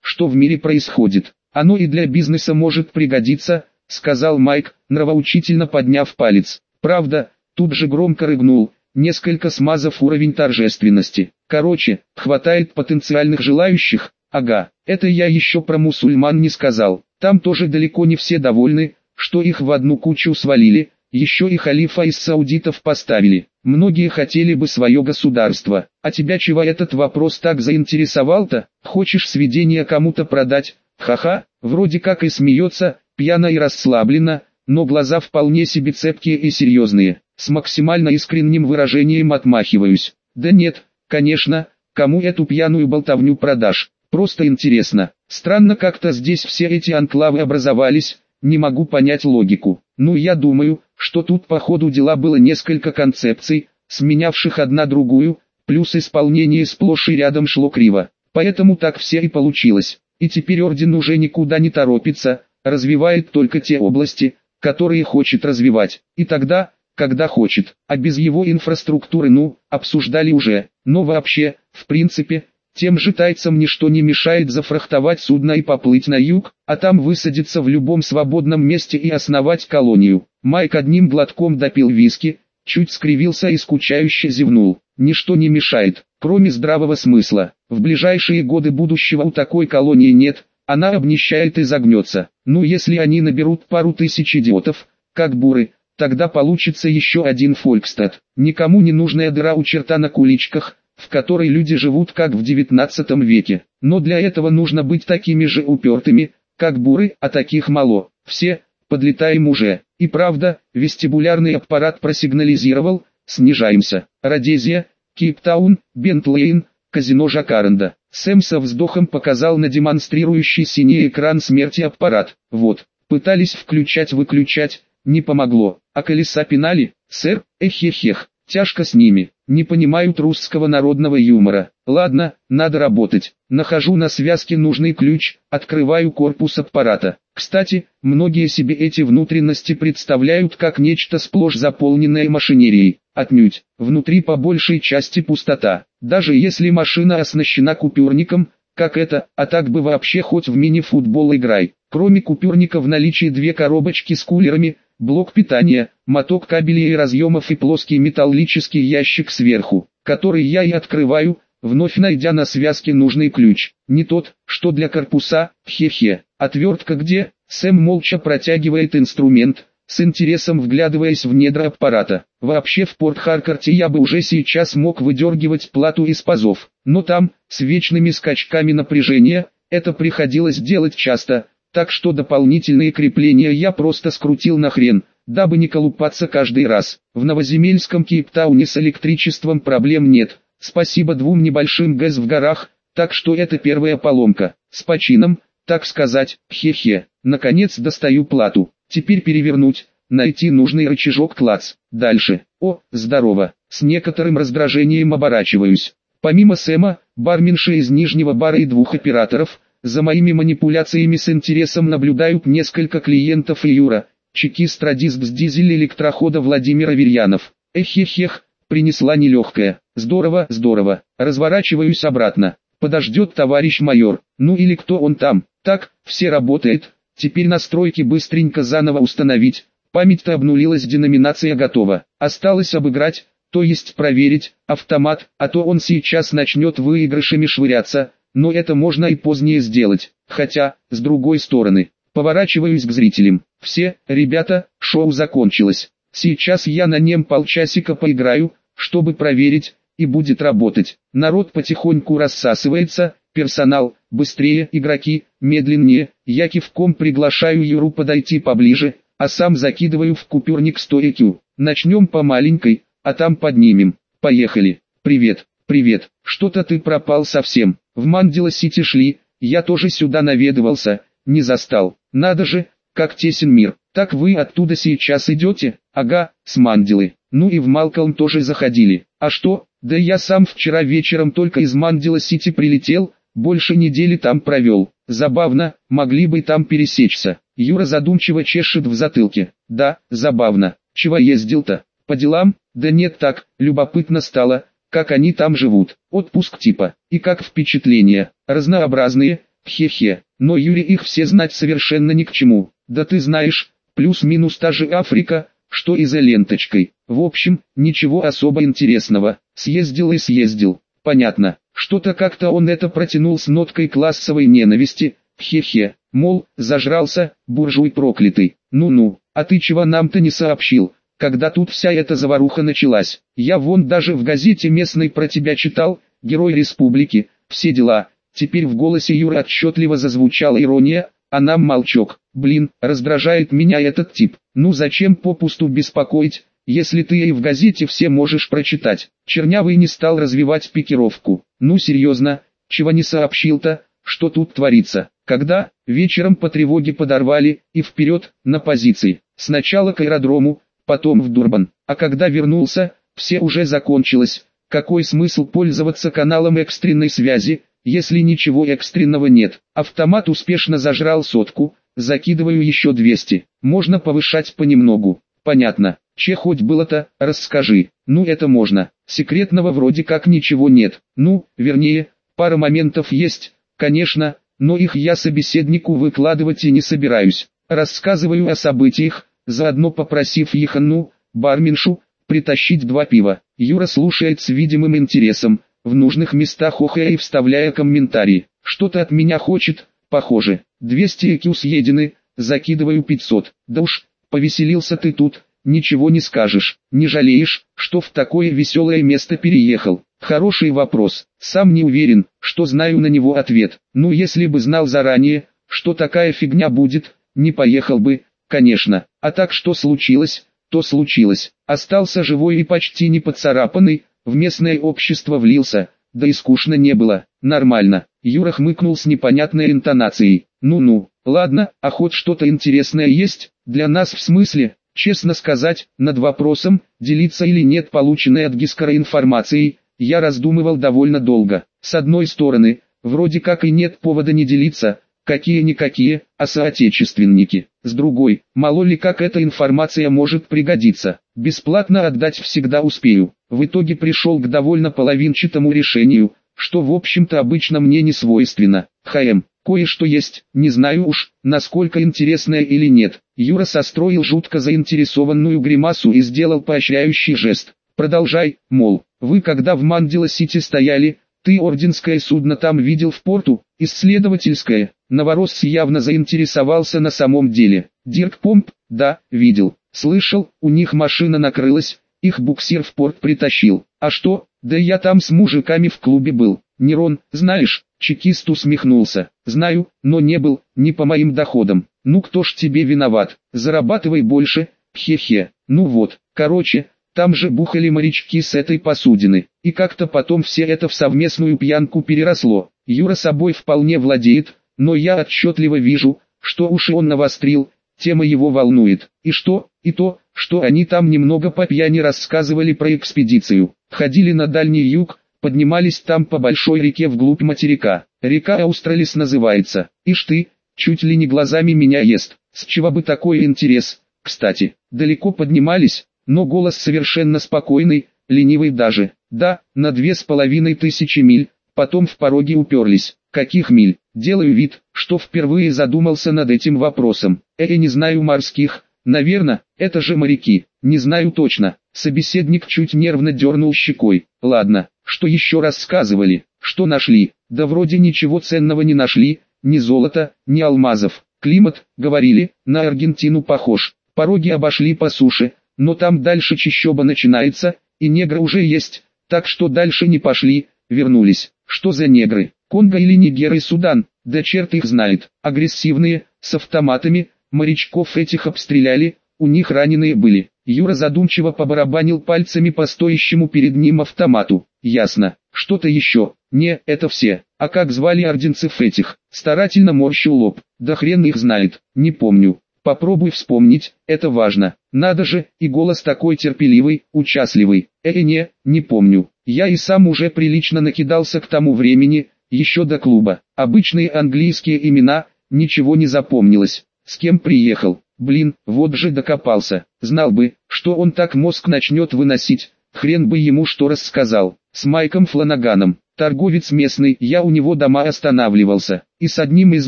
что в мире происходит. Оно и для бизнеса может пригодиться, сказал Майк, нравоучительно подняв палец. Правда, тут же громко рыгнул, несколько смазав уровень торжественности. Короче, хватает потенциальных желающих, ага, это я еще про мусульман не сказал. Там тоже далеко не все довольны, что их в одну кучу свалили, еще и халифа из саудитов поставили. Многие хотели бы свое государство. А тебя чего этот вопрос так заинтересовал-то? Хочешь сведения кому-то продать? Ха-ха, вроде как и смеется, пьяно и расслабленно, но глаза вполне себе цепкие и серьезные. С максимально искренним выражением отмахиваюсь. Да нет, конечно, кому эту пьяную болтовню продашь? Просто интересно. Странно как-то здесь все эти анклавы образовались, не могу понять логику. Ну я думаю, что тут по ходу дела было несколько концепций, сменявших одна другую, плюс исполнение сплошь и рядом шло криво. Поэтому так все и получилось. И теперь орден уже никуда не торопится, развивает только те области, которые хочет развивать. И тогда, когда хочет, а без его инфраструктуры ну, обсуждали уже. Но вообще, в принципе, тем же тайцам ничто не мешает зафрахтовать судно и поплыть на юг, а там высадиться в любом свободном месте и основать колонию. Майк одним глотком допил виски, чуть скривился и скучающе зевнул. Ничто не мешает, кроме здравого смысла. В ближайшие годы будущего у такой колонии нет, она обнищает и загнется. Ну если они наберут пару тысяч идиотов, как буры, тогда получится еще один Фолькстад. Никому не нужная дыра у черта на куличках, в которой люди живут как в 19 веке. Но для этого нужно быть такими же упертыми, как буры, а таких мало. Все, подлетаем уже. И правда, вестибулярный аппарат просигнализировал, снижаемся. Родезия, Кейптаун, Бентлейн, казино Жакаренда. Сэм со вздохом показал на демонстрирующий синий экран смерти аппарат. Вот, пытались включать-выключать, не помогло. А колеса пинали, сэр, эхехех, тяжко с ними. Не понимают русского народного юмора. Ладно, надо работать. Нахожу на связке нужный ключ, открываю корпус аппарата. Кстати, многие себе эти внутренности представляют как нечто сплошь заполненное машинерией. Отнюдь, внутри по большей части пустота. Даже если машина оснащена купюрником, как это, а так бы вообще хоть в мини-футбол играй. Кроме купюрника в наличии две коробочки с кулерами, блок питания, моток кабелей и разъемов и плоский металлический ящик сверху, который я и открываю, вновь найдя на связке нужный ключ. Не тот, что для корпуса, хе-хе. Отвертка где? Сэм молча протягивает инструмент, с интересом вглядываясь в недра аппарата. Вообще в Порт-Харкорте я бы уже сейчас мог выдергивать плату из пазов, но там, с вечными скачками напряжения, это приходилось делать часто, так что дополнительные крепления я просто скрутил на хрен, дабы не колупаться каждый раз. В новоземельском Кейптауне с электричеством проблем нет, спасибо двум небольшим ГЭС в горах, так что это первая поломка. С почином, так сказать, хе-хе. Наконец достаю плату, теперь перевернуть, найти нужный рычажок клац. Дальше, о, здорово, с некоторым раздражением оборачиваюсь. Помимо Сэма, барменша из нижнего бара и двух операторов, за моими манипуляциями с интересом наблюдают несколько клиентов и Юра, чекист радист с дизель электрохода Владимир Аверьянов. Эхехех, принесла нелегкая. Здорово, здорово. Разворачиваюсь обратно. Подождет товарищ майор, ну или кто он там. Так, все работает, теперь настройки быстренько заново установить. Память-то обнулилась, деноминация готова. Осталось обыграть, то есть проверить, автомат, а то он сейчас начнет выигрышами швыряться, но это можно и позднее сделать. Хотя, с другой стороны, поворачиваюсь к зрителям. Все, ребята, шоу закончилось. Сейчас я на нем полчасика поиграю, чтобы проверить, и будет работать. Народ потихоньку рассасывается, персонал, быстрее, игроки, медленнее. Я кивком приглашаю Юру подойти поближе, а сам закидываю в купюрник 100 EQ. Начнем по маленькой, а там поднимем. Поехали. Привет, привет, что-то ты пропал совсем. В Мандила-Сити шли, я тоже сюда наведывался, не застал. Надо же, как тесен мир. Так вы оттуда сейчас идете? Ага, с Мандилы. Ну и в Малкольм тоже заходили. А что? Да я сам вчера вечером только из Мандила-Сити прилетел, больше недели там провел. Забавно, могли бы там пересечься. Юра задумчиво чешет в затылке. Да, забавно. Чего ездил-то? По делам? Да нет так, любопытно стало, как они там живут. Отпуск типа. И как впечатления. Разнообразные, хе-хе. Но Юре их все знать совершенно ни к чему. Да ты знаешь, плюс-минус та же Африка, что и за ленточкой. В общем, ничего особо интересного. Съездил и съездил. Понятно. Что-то как-то он это протянул с ноткой классовой ненависти. Хе-хе. Мол, зажрался, буржуй проклятый. Ну-ну, а ты чего нам-то не сообщил? Когда тут вся эта заваруха началась, я вон даже в газете местной про тебя читал, герой республики, все дела. Теперь в голосе Юры отчетливо зазвучала ирония, а нам молчок. Блин, раздражает меня этот тип. Ну зачем попусту беспокоить, если ты и в газете все можешь прочитать. Чернявый не стал развивать пикировку. Ну серьезно, чего не сообщил-то, что тут творится. Когда, вечером по тревоге подорвали, и вперед, на позиции. Сначала к аэродрому, потом в Дурбан. А когда вернулся, все уже закончилось. Какой смысл пользоваться каналом экстренной связи, если ничего экстренного нет? Автомат успешно зажрал сотку, закидываю еще 200. Можно повышать понемногу. Понятно. Че хоть было-то, расскажи. Ну это можно. Секретного вроде как ничего нет. Ну, вернее, пара моментов есть, конечно, но их я собеседнику выкладывать и не собираюсь. Рассказываю о событиях, заодно попросив Еханну, барменшу, притащить два пива. Юра слушает с видимым интересом, в нужных местах охая и вставляя комментарии. Что-то от меня хочет, похоже. 200 IQ съедены, закидываю 500. Да уж, повеселился ты тут, ничего не скажешь. Не жалеешь, что в такое веселое место переехал? Хороший вопрос. Сам не уверен, что знаю на него ответ. Ну если бы знал заранее, что такая фигня будет, не поехал бы, конечно. А так что случилось, то случилось. Остался живой и почти не поцарапанный, в местное общество влился, да и скучно не было. Нормально. Юра хмыкнул с непонятной интонацией. Ну-ну, ладно, а хоть что-то интересное есть, для нас в смысле, честно сказать, над вопросом, делиться или нет полученной от Гискара информацией, я раздумывал довольно долго. С одной стороны, вроде как и нет повода не делиться, какие-никакие, а соотечественники. С другой, мало ли как эта информация может пригодиться. Бесплатно отдать всегда успею. В итоге пришел к довольно половинчатому решению, что в общем-то обычно мне не свойственно. ХМ, кое-что есть, не знаю уж, насколько интересное или нет. Юра состроил жутко заинтересованную гримасу и сделал поощряющий жест. Продолжай, мол, вы когда в Мандила-Сити стояли, ты орденское судно там видел в порту, исследовательское. Новоросс явно заинтересовался на самом деле. Дирк Помп, да, видел. Слышал, у них машина накрылась, их буксир в порт притащил. А что, да я там с мужиками в клубе был. Нерон, знаешь, чекист усмехнулся. Знаю, но не был, не по моим доходам. Ну кто ж тебе виноват, зарабатывай больше, хе-хе. Ну вот, короче, там же бухали морячки с этой посудины, и как-то потом все это в совместную пьянку переросло. Юра собой вполне владеет, но я отчетливо вижу, что уши он навострил, тема его волнует. И что, и то, что они там немного по пьяни рассказывали про экспедицию. Ходили на дальний юг, поднимались там по большой реке вглубь материка. Река Аустралис называется. Ишь ты, чуть ли не глазами меня ест. С чего бы такой интерес? Кстати, далеко поднимались, но голос совершенно спокойный, ленивый даже. Да, на две с половиной тысячи миль, потом в пороге уперлись. Каких миль? Делаю вид, что впервые задумался над этим вопросом. Э, не знаю морских, наверное, это же моряки, не знаю точно. Собеседник чуть нервно дернул щекой. Ладно, что еще рассказывали, что нашли? Да вроде ничего ценного не нашли, ни золота, ни алмазов. Климат, говорили, на Аргентину похож. Пороги обошли по суше, но там дальше чищоба начинается, и негры уже есть, так что дальше не пошли, вернулись. Что за негры? Конго или Нигер и Судан? Да черт их знает. Агрессивные, с автоматами, морячков этих обстреляли, у них раненые были. Юра задумчиво побарабанил пальцами по стоящему перед ним автомату. Ясно. Что-то еще. Не, это все. А как звали орденцев этих? Старательно морщил лоб. Да хрен их знает. Не помню. Попробуй вспомнить, это важно. Надо же, и голос такой терпеливый, участливый. Э, не, не помню. Я и сам уже прилично накидался к тому времени, еще до клуба. Обычные английские имена, ничего не запомнилось. С кем приехал? Блин, вот же докопался. Знал бы, что он так мозг начнет выносить. Хрен бы ему что рассказал. С Майком Фланаганом. Торговец местный, я у него дома останавливался. И с одним из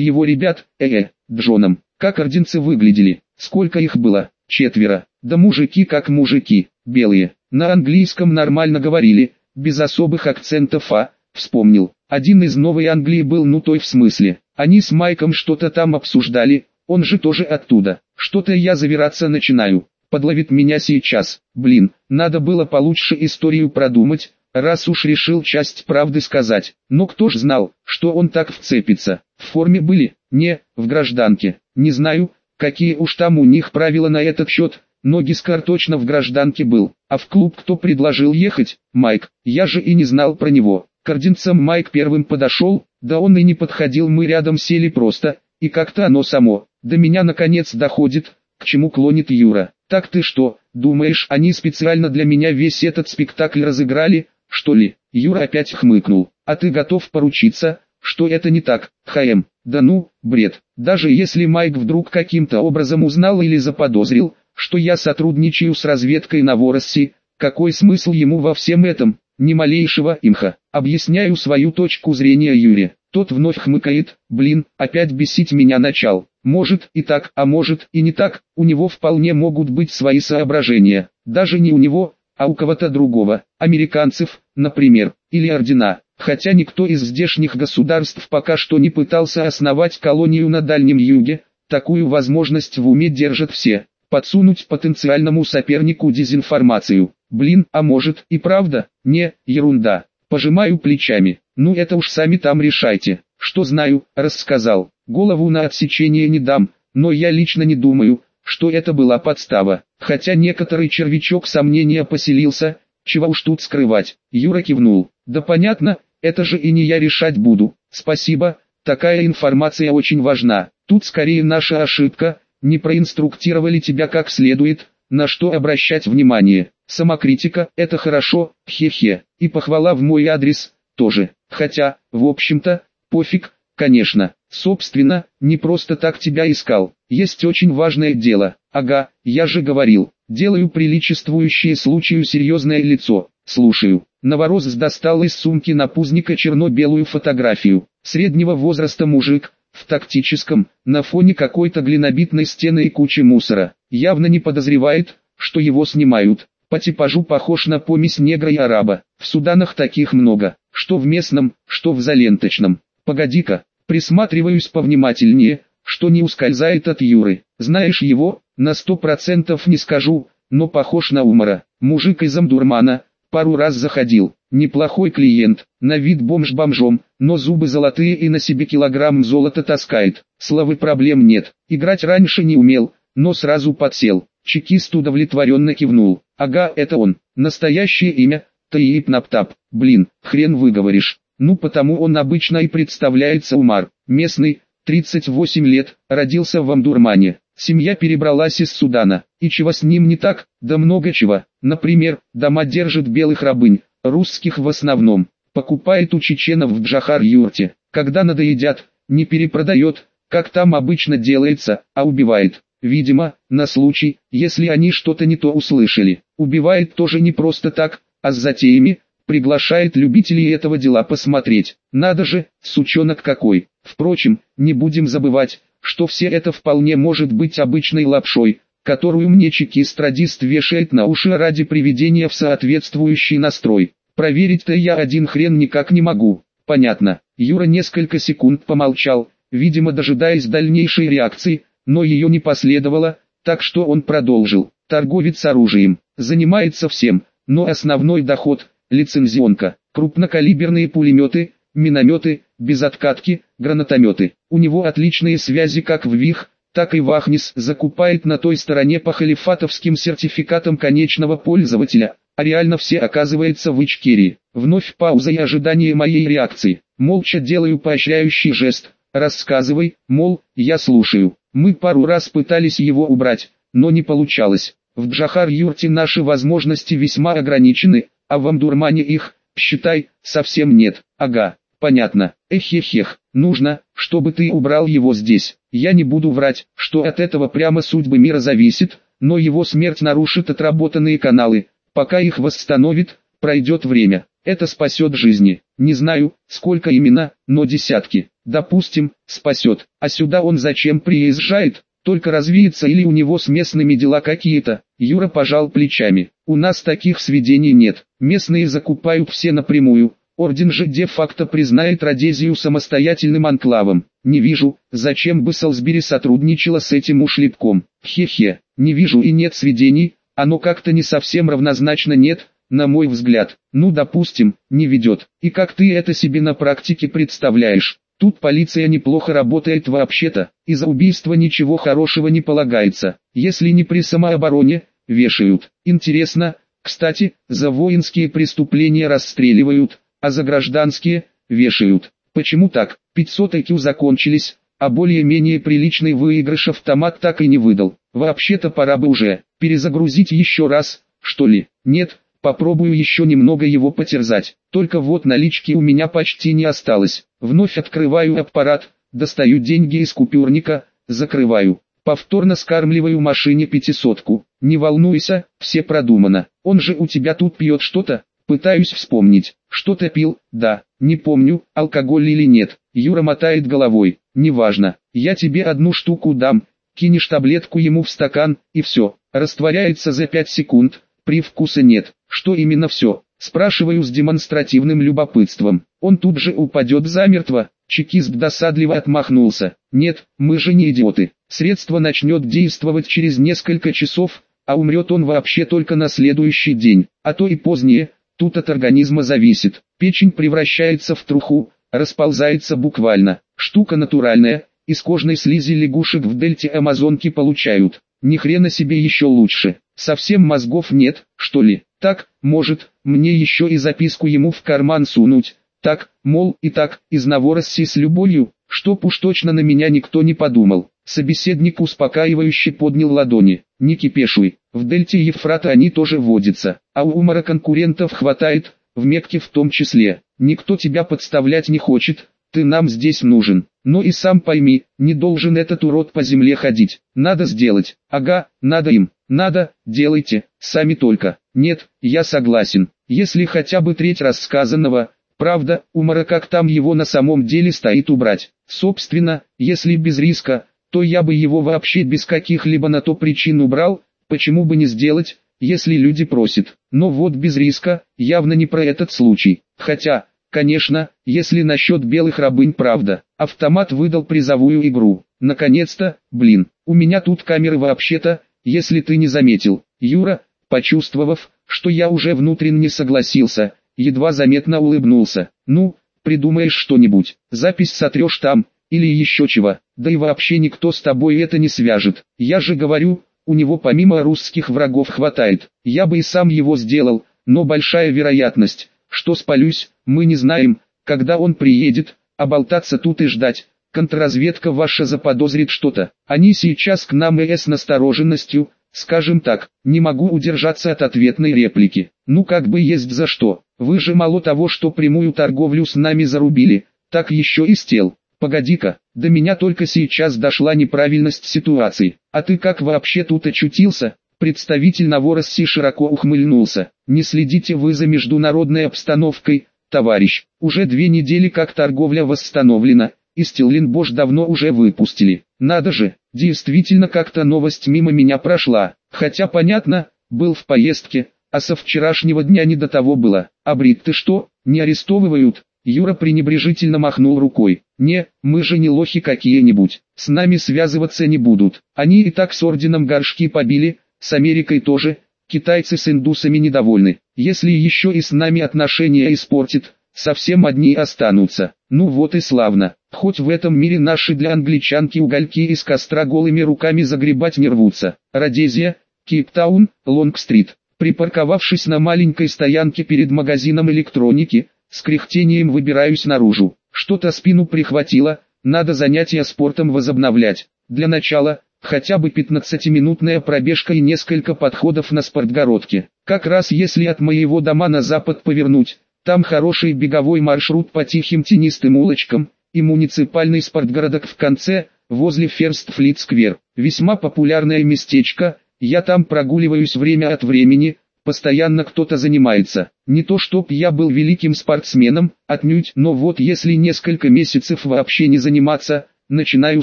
его ребят, э-э, Джоном. Как орденцы выглядели? Сколько их было? Четверо. Да мужики как мужики, белые. На английском нормально говорили, без особых акцентов, а, вспомнил. Один из Новой Англии был ну той в смысле. Они с Майком что-то там обсуждали, он же тоже оттуда. Что-то я завираться начинаю. Подловит меня сейчас. Блин, надо было получше историю продумать, раз уж решил часть правды сказать. Но кто ж знал, что он так вцепится. В форме были, не, в гражданке. Не знаю, какие уж там у них правила на этот счет, но Гискар точно в гражданке был. А в клуб кто предложил ехать? Майк. Я же и не знал про него. К Майк первым подошел, да он и не подходил, мы рядом сели просто, и как-то оно само. До меня наконец доходит, к чему клонит Юра. Так ты что, думаешь, они специально для меня весь этот спектакль разыграли, что ли? Юра опять хмыкнул. А ты готов поручиться, что это не так, ХМ? Да ну, бред. Даже если Майк вдруг каким-то образом узнал или заподозрил, что я сотрудничаю с разведкой на Воросси, какой смысл ему во всем этом? Ни малейшего имха. Объясняю свою точку зрения Юре. Тот вновь хмыкает, блин, опять бесить меня начал. Может и так, а может и не так, у него вполне могут быть свои соображения. Даже не у него, а у кого-то другого, американцев, например, или ордена. Хотя никто из здешних государств пока что не пытался основать колонию на Дальнем Юге, такую возможность в уме держат все. Подсунуть потенциальному сопернику дезинформацию. Блин, а может и правда? Не, ерунда. Пожимаю плечами. Ну это уж сами там решайте. Что знаю, рассказал. Голову на отсечение не дам, но я лично не думаю, что это была подстава. Хотя некоторый червячок сомнения поселился, чего уж тут скрывать. Юра кивнул. Да понятно, это же и не я решать буду. Спасибо, такая информация очень важна. Тут скорее наша ошибка, не проинструктировали тебя как следует, на что обращать внимание. Самокритика – это хорошо, хе-хе, и похвала в мой адрес – тоже. Хотя, в общем-то, пофиг, конечно. Собственно, не просто так тебя искал. Есть очень важное дело. Ага, я же говорил. Делаю приличествующее случаю серьезное лицо. Слушаю. Новорос достал из сумки напузника черно-белую фотографию. Среднего возраста мужик, в тактическом, на фоне какой-то глинобитной стены и кучи мусора. Явно не подозревает, что его снимают. По типажу похож на помесь негра и араба. В Суданах таких много, что в местном, что в заленточном. Погоди-ка, присматриваюсь повнимательнее, что не ускользает от Юры. Знаешь его, на сто процентов не скажу, но похож на Умара. Мужик из Амдурмана, пару раз заходил. Неплохой клиент, на вид бомж бомжом, но зубы золотые и на себе килограмм золота таскает. Славы проблем нет, играть раньше не умел, но сразу подсел. Чекист удовлетворенно кивнул. Ага, это он. Настоящее имя, Таип Наптап. Блин, хрен выговоришь. Ну потому он обычно и представляется Умар. Местный, 38 лет, родился в Амдурмане. Семья перебралась из Судана. И чего с ним не так? Да много чего. Например, дома держит белых рабынь, русских в основном. Покупает у чеченов в Джахар-юрте. Когда надоедят, не перепродает, как там обычно делается, а убивает. Видимо, на случай, если они что-то не то услышали. Убивает тоже не просто так, а с затеями, приглашает любителей этого дела посмотреть. Надо же, сучонок какой. Впрочем, не будем забывать, что все это вполне может быть обычной лапшой, которую мне чекист-радист вешает на уши ради приведения в соответствующий настрой. Проверить-то я один хрен никак не могу. Понятно. Юра несколько секунд помолчал, видимо дожидаясь дальнейшей реакции, но ее не последовало, так что он продолжил. Торговец оружием, занимается всем, но основной доход – лицензионка, крупнокалиберные пулеметы, минометы, безоткатки, гранатометы. У него отличные связи как в ВИХ, так и Вахнис закупает на той стороне по халифатовским сертификатам конечного пользователя, а реально все оказывается в Ичкерии. Вновь пауза и ожидание моей реакции. Молча делаю поощряющий жест. Рассказывай, мол, я слушаю. Мы пару раз пытались его убрать, но не получалось. В Джахар-юрте наши возможности весьма ограничены, а в Амдурмане их, считай, совсем нет. Ага, понятно. Эхехех, нужно, чтобы ты убрал его здесь. Я не буду врать, что от этого прямо судьбы мира зависит, но его смерть нарушит отработанные каналы. Пока их восстановит, пройдет время. Это спасет жизни. Не знаю, сколько именно, но десятки. Допустим, спасет. А сюда он зачем приезжает? Только развеется или у него с местными дела какие-то? Юра пожал плечами. У нас таких сведений нет. Местные закупают все напрямую. Орден же де-факто признает Родезию самостоятельным анклавом. Не вижу, зачем бы Салсбери сотрудничала с этим ушлепком. Хе-хе, не вижу и нет сведений, оно как-то не совсем равнозначно нет, на мой взгляд. Ну допустим, не ведет. И как ты это себе на практике представляешь? Тут полиция неплохо работает вообще-то, и за убийство ничего хорошего не полагается. Если не при самообороне, вешают. Интересно, кстати, за воинские преступления расстреливают, а за гражданские – вешают. Почему так? 500 IQ закончились, а более-менее приличный выигрыш автомат так и не выдал. Вообще-то пора бы уже перезагрузить еще раз, что ли? Нет, попробую еще немного его потерзать. Только вот налички у меня почти не осталось. Вновь открываю аппарат, достаю деньги из купюрника, закрываю. Повторно скармливаю машине пятисотку. Не волнуйся, все продумано. Он же у тебя тут пьет что-то, Пытаюсь вспомнить, что-то пил, да, не помню, алкоголь или нет. Юра мотает головой, неважно, я тебе одну штуку дам, кинешь таблетку ему в стакан, и все, растворяется за пять секунд, привкуса нет. Что именно все? Спрашиваю с демонстративным любопытством. Он тут же упадет замертво. Чекист досадливо отмахнулся. Нет, мы же не идиоты. Средство начнет действовать через несколько часов, а умрет он вообще только на следующий день, а то и позднее, Тут от организма зависит. Печень превращается в труху, расползается буквально. Штука натуральная, из кожной слизи лягушек в дельте Амазонки получают. Ни хрена себе еще лучше. Совсем мозгов нет, что ли? Так, может, мне еще и записку ему в карман сунуть. Так, мол, и так, из Новоросси с любовью, чтоб уж точно на меня никто не подумал. Собеседник успокаивающе поднял ладони. Не кипешуй, в дельте Ефрата они тоже водятся, а у умора конкурентов хватает, в Мекке в том числе. Никто тебя подставлять не хочет, ты нам здесь нужен. Но и сам пойми, не должен этот урод по земле ходить. Надо сделать. Ага, надо им. Надо, делайте, сами только. Нет, я согласен. Если хотя бы треть рассказанного, правда, умора как там его на самом деле стоит убрать. Собственно, если без риска, то я бы его вообще без каких-либо на то причин убрал, почему бы не сделать, если люди просят. Но вот без риска, явно не про этот случай. Хотя, конечно, если насчет белых рабынь правда, автомат выдал призовую игру. Наконец-то, блин, у меня тут камеры вообще-то, если ты не заметил. Юра, почувствовав, что я уже внутренне согласился, едва заметно улыбнулся. Ну, придумаешь что-нибудь, запись сотрешь там, или еще чего, да и вообще никто с тобой это не свяжет. Я же говорю, у него помимо русских врагов хватает, я бы и сам его сделал, но большая вероятность, что спалюсь, мы не знаем, когда он приедет, а болтаться тут и ждать. Контрразведка ваша заподозрит что-то. Они сейчас к нам и с настороженностью, скажем так, не могу удержаться от ответной реплики. Ну как бы есть за что. Вы же мало того, что прямую торговлю с нами зарубили, так еще и стел. Погоди-ка, до меня только сейчас дошла неправильность ситуации. А ты как вообще тут очутился? Представитель Новоросси широко ухмыльнулся. Не следите вы за международной обстановкой, товарищ. Уже две недели как торговля восстановлена, и Стилленбош давно уже выпустили. Надо же, действительно как-то новость мимо меня прошла. Хотя понятно, был в поездке, а со вчерашнего дня не до того было. А бритты что, не арестовывают? Юра пренебрежительно махнул рукой. «Не, мы же не лохи какие-нибудь, с нами связываться не будут. Они и так с орденом горшки побили, с Америкой тоже, китайцы с индусами недовольны. Если еще и с нами отношения испортит, совсем одни останутся. Ну вот и славно. Хоть в этом мире наши для англичанки угольки из костра голыми руками загребать не рвутся. Родезия, Кейптаун, Лонг-стрит. Припарковавшись на маленькой стоянке перед магазином электроники, с кряхтением выбираюсь наружу. Что-то спину прихватило, надо занятия спортом возобновлять. Для начала, хотя бы 15-минутная пробежка и несколько подходов на спортгородке. Как раз если от моего дома на запад повернуть, там хороший беговой маршрут по тихим тенистым улочкам, и муниципальный спортгородок в конце, возле Ферст Флит Сквер. Весьма популярное местечко, я там прогуливаюсь время от времени, постоянно кто-то занимается. Не то чтоб я был великим спортсменом, отнюдь, но вот если несколько месяцев вообще не заниматься, начинаю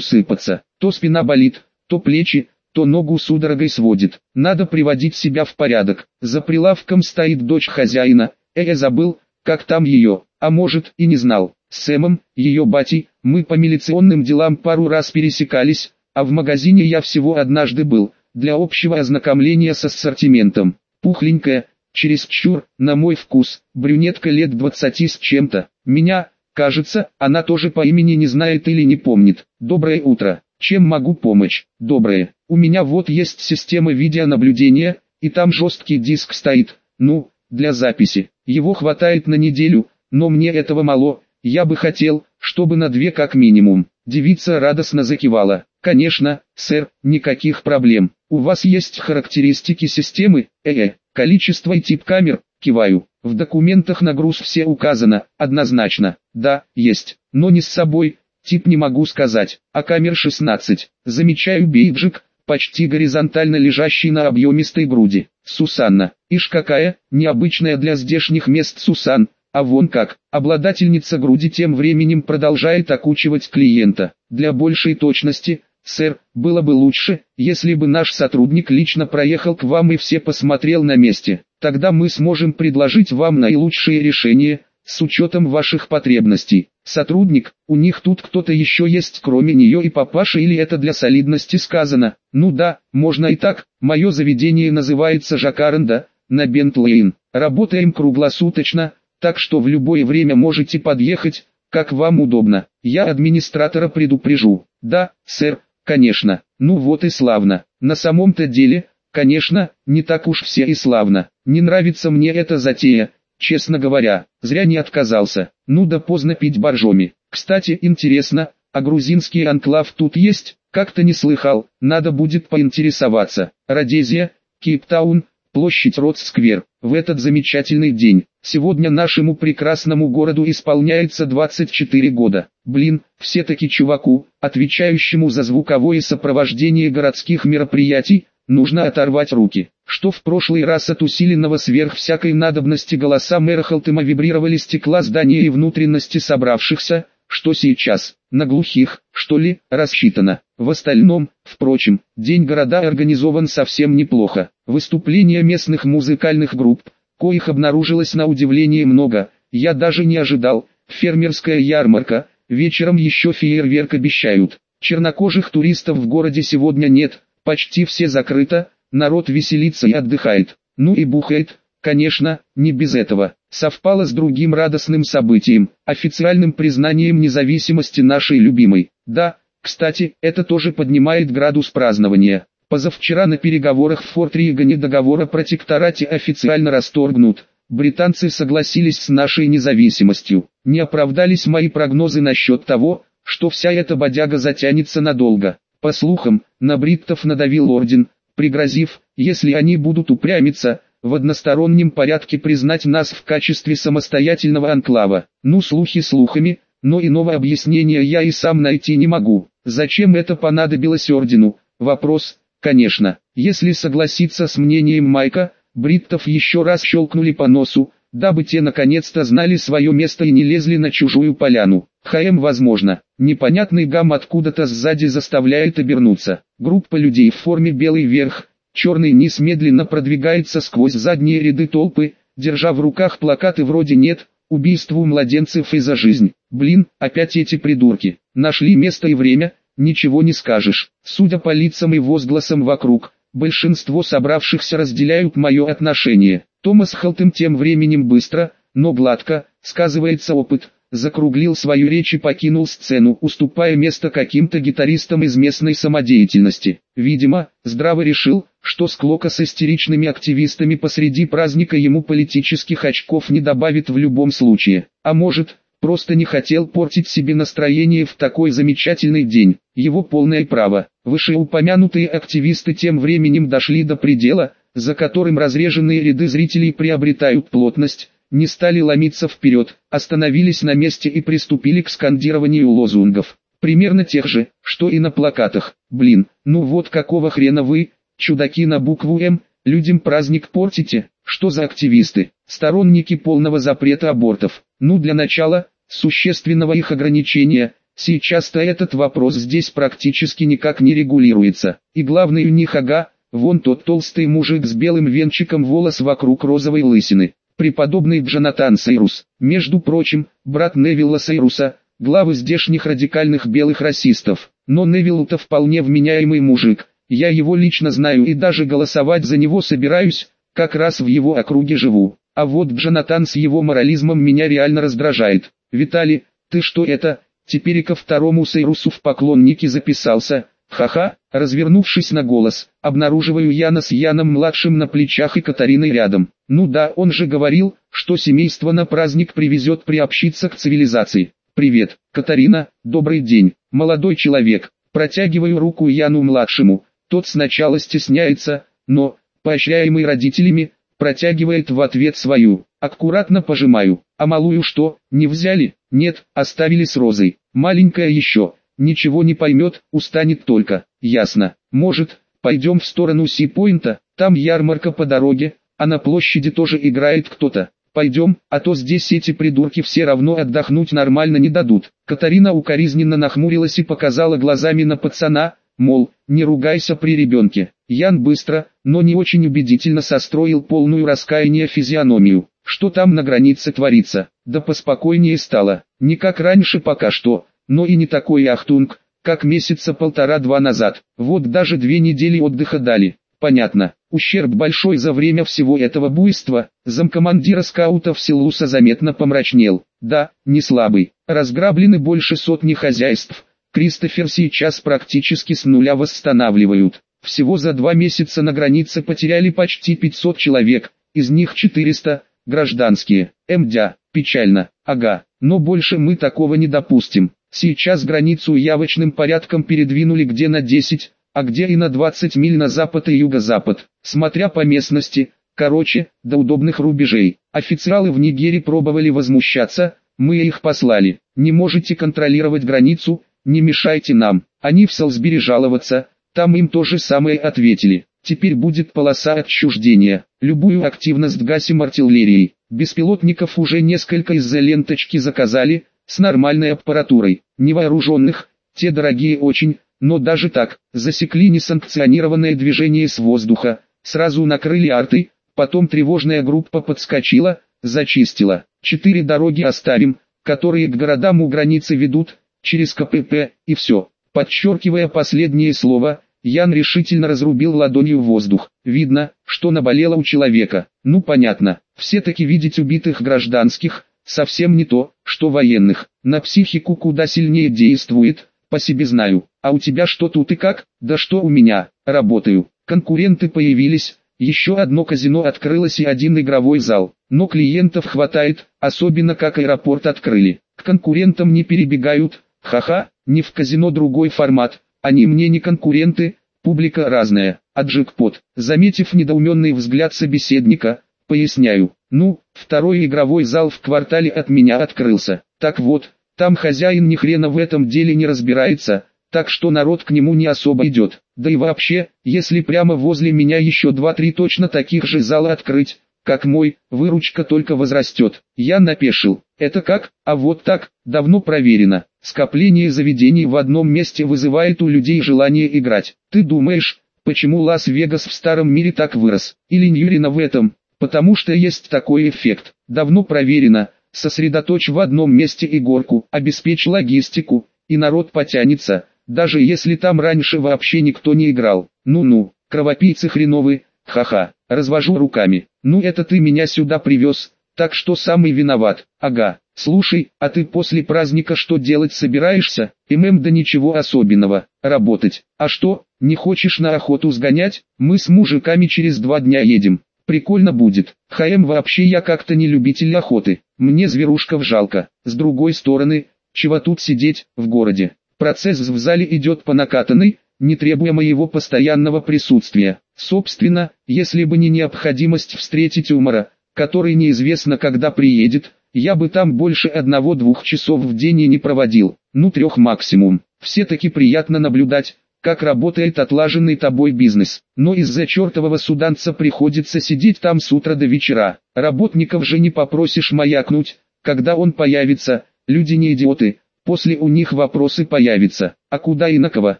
сыпаться. То спина болит, то плечи, то ногу судорогой сводит. Надо приводить себя в порядок. За прилавком стоит дочь хозяина, э, я забыл, как там ее, а может и не знал. С Сэмом, ее батей, мы по милиционным делам пару раз пересекались, а в магазине я всего однажды был, для общего ознакомления с ассортиментом. Пухленькая, чересчур, на мой вкус, брюнетка лет двадцати с чем-то. Меня, кажется, она тоже по имени не знает или не помнит. Доброе утро. Чем могу помочь? Доброе. У меня вот есть система видеонаблюдения, и там жесткий диск стоит. Ну, для записи. Его хватает на неделю, но мне этого мало. Я бы хотел, чтобы на две как минимум. Девица радостно закивала. Конечно, сэр, никаких проблем. У вас есть характеристики системы, э-э, количество и тип камер, киваю. В документах на груз все указано, однозначно. Да, есть, но не с собой, Тип не могу сказать, а камер 16. Замечаю бейджик, почти горизонтально лежащий на объемистой груди. Сусанна. Ишь какая, необычная для здешних мест Сусан. А вон как, обладательница груди тем временем продолжает окучивать клиента. Для большей точности, сэр, было бы лучше, если бы наш сотрудник лично проехал к вам и все посмотрел на месте. Тогда мы сможем предложить вам наилучшие решения, с учетом ваших потребностей. Сотрудник, у них тут кто-то еще есть кроме нее и папаша или это для солидности сказано? Ну да, можно и так, мое заведение называется Жакаренда, на Бентлейн. Работаем круглосуточно, так что в любое время можете подъехать, как вам удобно. Я администратора предупрежу. Да, сэр, конечно. Ну вот и славно. На самом-то деле, конечно, не так уж все и славно. Не нравится мне эта затея, Честно говоря, зря не отказался. Ну да поздно пить боржоми. Кстати, интересно, а грузинский анклав тут есть? Как-то не слыхал, надо будет поинтересоваться. Родезия, Кейптаун, площадь Ротсквер. В этот замечательный день, сегодня нашему прекрасному городу исполняется 24 года. Блин, все-таки чуваку, отвечающему за звуковое сопровождение городских мероприятий, нужно оторвать руки что в прошлый раз от усиленного сверх всякой надобности голоса мэра Халтыма вибрировали стекла здания и внутренности собравшихся, что сейчас, на глухих, что ли, рассчитано. В остальном, впрочем, День города организован совсем неплохо. Выступления местных музыкальных групп, коих обнаружилось на удивление много, я даже не ожидал, фермерская ярмарка, вечером еще фейерверк обещают. Чернокожих туристов в городе сегодня нет, почти все закрыто, Народ веселится и отдыхает. Ну и бухает, конечно, не без этого. Совпало с другим радостным событием, официальным признанием независимости нашей любимой. Да, кстати, это тоже поднимает градус празднования. Позавчера на переговорах в Форт Ригане договор о протекторате официально расторгнут. Британцы согласились с нашей независимостью. Не оправдались мои прогнозы насчет того, что вся эта бодяга затянется надолго. По слухам, на бриттов надавил орден, пригрозив, если они будут упрямиться, в одностороннем порядке признать нас в качестве самостоятельного анклава. Ну слухи слухами, но иного объяснения я и сам найти не могу. Зачем это понадобилось ордену? Вопрос, Конечно, если согласиться с мнением Майка, бриттов еще раз щелкнули по носу, дабы те наконец-то знали свое место и не лезли на чужую поляну. ХМ возможно. Непонятный гам откуда-то сзади заставляет обернуться. Группа людей в форме белый верх, черный низ медленно продвигается сквозь задние ряды толпы, держа в руках плакаты вроде «Нет», убийству младенцев и за жизнь. Блин, опять эти придурки. Нашли место и время, ничего не скажешь. Судя по лицам и возгласам вокруг, большинство собравшихся разделяют мое отношение. Томас Халтем тем временем быстро, но гладко, сказывается опыт, закруглил свою речь и покинул сцену, уступая место каким-то гитаристам из местной самодеятельности. Видимо, здраво решил, что склока с истеричными активистами посреди праздника ему политических очков не добавит в любом случае. А может, просто не хотел портить себе настроение в такой замечательный день. Его полное право. Вышеупомянутые активисты тем временем дошли до предела, за которым разреженные ряды зрителей приобретают плотность, не стали ломиться вперед, остановились на месте и приступили к скандированию лозунгов. Примерно тех же, что и на плакатах. Блин, ну вот какого хрена вы, чудаки на букву «М», людям праздник портите, что за активисты, сторонники полного запрета абортов. Ну для начала, существенного их ограничения, сейчас-то этот вопрос здесь практически никак не регулируется. И главный у них ага, Вон тот толстый мужик с белым венчиком волос вокруг розовой лысины. Преподобный Джонатан Сейрус, между прочим, брат Невилла Сейруса, главы здешних радикальных белых расистов. Но Невилл-то вполне вменяемый мужик, я его лично знаю и даже голосовать за него собираюсь, как раз в его округе живу. А вот Джонатан с его морализмом меня реально раздражает. Виталий, ты что это, теперь и ко второму Сейрусу в поклонники записался, Ха-ха, развернувшись на голос, обнаруживаю Яна с Яном-младшим на плечах и Катариной рядом. Ну да, он же говорил, что семейство на праздник привезет приобщиться к цивилизации. Привет, Катарина, добрый день, молодой человек. Протягиваю руку Яну-младшему, тот сначала стесняется, но, поощряемый родителями, протягивает в ответ свою. Аккуратно пожимаю, а малую что, не взяли? Нет, оставили с розой. Маленькая еще, ничего не поймет, устанет только, ясно. Может, пойдем в сторону Си-Пойнта, там ярмарка по дороге, а на площади тоже играет кто-то. Пойдем, а то здесь эти придурки все равно отдохнуть нормально не дадут. Катарина укоризненно нахмурилась и показала глазами на пацана, мол, не ругайся при ребенке. Ян быстро, но не очень убедительно состроил полную раскаяние физиономию. Что там на границе творится? Да поспокойнее стало. Не как раньше пока что, но и не такой ахтунг, как месяца полтора-два назад. Вот даже две недели отдыха дали. Понятно, ущерб большой за время всего этого буйства, замкомандира скаутов Силуса заметно помрачнел. Да, не слабый, разграблены больше сотни хозяйств. Кристофер сейчас практически с нуля восстанавливают. Всего за два месяца на границе потеряли почти 500 человек, из них 400 – гражданские. Мдя, печально, ага, но больше мы такого не допустим. Сейчас границу явочным порядком передвинули где на 10, а где и на 20 миль на запад и юго-запад, смотря по местности, короче, до удобных рубежей. Официалы в Нигере пробовали возмущаться, мы их послали. Не можете контролировать границу, не мешайте нам. Они в Салсбери жаловаться, там им то же самое ответили. Теперь будет полоса отчуждения. Любую активность гасим артиллерией. Беспилотников уже несколько из-за ленточки заказали, с нормальной аппаратурой, невооруженных, те дорогие очень, но даже так, засекли несанкционированное движение с воздуха, сразу накрыли арты, потом тревожная группа подскочила, зачистила. Четыре дороги оставим, которые к городам у границы ведут, через КПП, и все. Подчеркивая последнее слово, Ян решительно разрубил ладонью воздух. Видно, что наболело у человека. Ну понятно, все-таки видеть убитых гражданских, совсем не то, что военных. На психику куда сильнее действует, по себе знаю. А у тебя что тут и как? Да что у меня, работаю. Конкуренты появились, еще одно казино открылось и один игровой зал. Но клиентов хватает, особенно как аэропорт открыли. К конкурентам не перебегают, ха-ха, не в казино другой формат. Они мне не конкуренты, публика разная. А джекпот, заметив недоуменный взгляд собеседника, поясняю. Ну, второй игровой зал в квартале от меня открылся. Так вот, там хозяин ни хрена в этом деле не разбирается, так что народ к нему не особо идет. Да и вообще, если прямо возле меня еще два-три точно таких же зала открыть, как мой, выручка только возрастет. Я напешил. Это как? А вот так, давно проверено. Скопление заведений в одном месте вызывает у людей желание играть. Ты думаешь, почему Лас-Вегас в старом мире так вырос? Или Ньюрина в этом? Потому что есть такой эффект. Давно проверено. Сосредоточь в одном месте игорку, обеспечь логистику, и народ потянется, даже если там раньше вообще никто не играл. Ну-ну, кровопийцы хреновы, ха-ха, развожу руками. Ну это ты меня сюда привез, так что самый виноват. Ага, слушай, а ты после праздника что делать собираешься? ММ да ничего особенного, работать. А что, не хочешь на охоту сгонять? Мы с мужиками через два дня едем. Прикольно будет. ХМ вообще я как-то не любитель охоты. Мне зверушков жалко. С другой стороны, чего тут сидеть, в городе. Процесс в зале идет по накатанной, не требуя моего постоянного присутствия. Собственно, если бы не необходимость встретить Умара, который неизвестно когда приедет, я бы там больше одного-двух часов в день и не проводил, ну трех максимум. Все-таки приятно наблюдать, как работает отлаженный тобой бизнес. Но из-за чертового суданца приходится сидеть там с утра до вечера. Работников же не попросишь маякнуть, когда он появится, люди не идиоты, после у них вопросы появятся. А куда и на кого?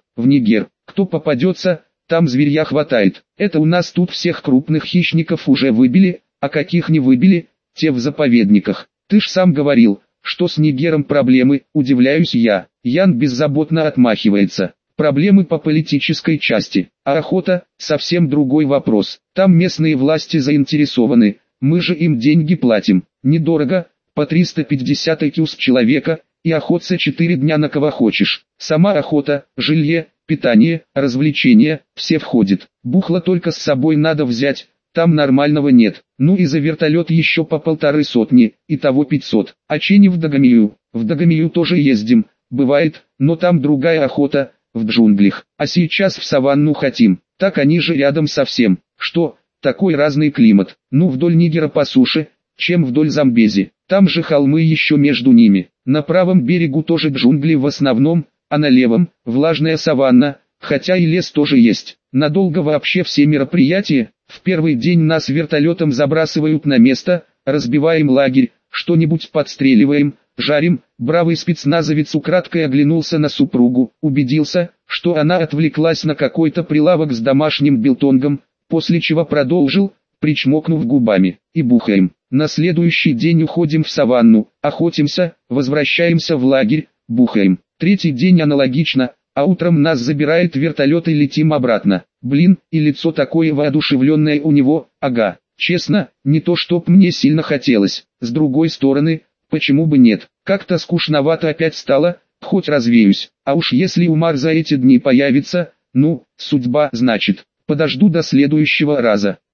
В Нигер. Кто попадется, там зверья хватает. Это у нас тут всех крупных хищников уже выбили, а каких не выбили, те в заповедниках. Ты ж сам говорил, что с Нигером проблемы, удивляюсь я. Ян беззаботно отмахивается. Проблемы по политической части, а охота – совсем другой вопрос. Там местные власти заинтересованы, мы же им деньги платим. Недорого, по 350 IQ человека, и охотся 4 дня на кого хочешь. Сама охота, жилье, питание, развлечения, все входит. Бухло только с собой надо взять, там нормального нет. Ну и за вертолет еще по полторы сотни, и того 500. А чини в Дагомию? В Дагомию тоже ездим, бывает, но там другая охота, в джунглях. А сейчас в саванну хотим, так они же рядом совсем. Что, такой разный климат, ну вдоль Нигера по суше, чем вдоль Замбези. Там же холмы еще между ними. На правом берегу тоже джунгли в основном, а на левом – влажная саванна, хотя и лес тоже есть. Надолго вообще все мероприятия, в первый день нас вертолетом забрасывают на место, разбиваем лагерь, что-нибудь подстреливаем, жарим. Бравый спецназовец украдкой оглянулся на супругу, убедился, что она отвлеклась на какой-то прилавок с домашним билтонгом, после чего продолжил, причмокнув губами, и бухаем. На следующий день уходим в саванну, охотимся, возвращаемся в лагерь, бухаем. Третий день аналогично, а утром нас забирает вертолет и летим обратно. Блин, и лицо такое воодушевленное у него, ага. Честно, не то чтоб мне сильно хотелось. С другой стороны, почему бы нет? Как-то скучновато опять стало, хоть развеюсь. А уж если Умар за эти дни появится, ну, судьба, значит. Подожду до следующего раза.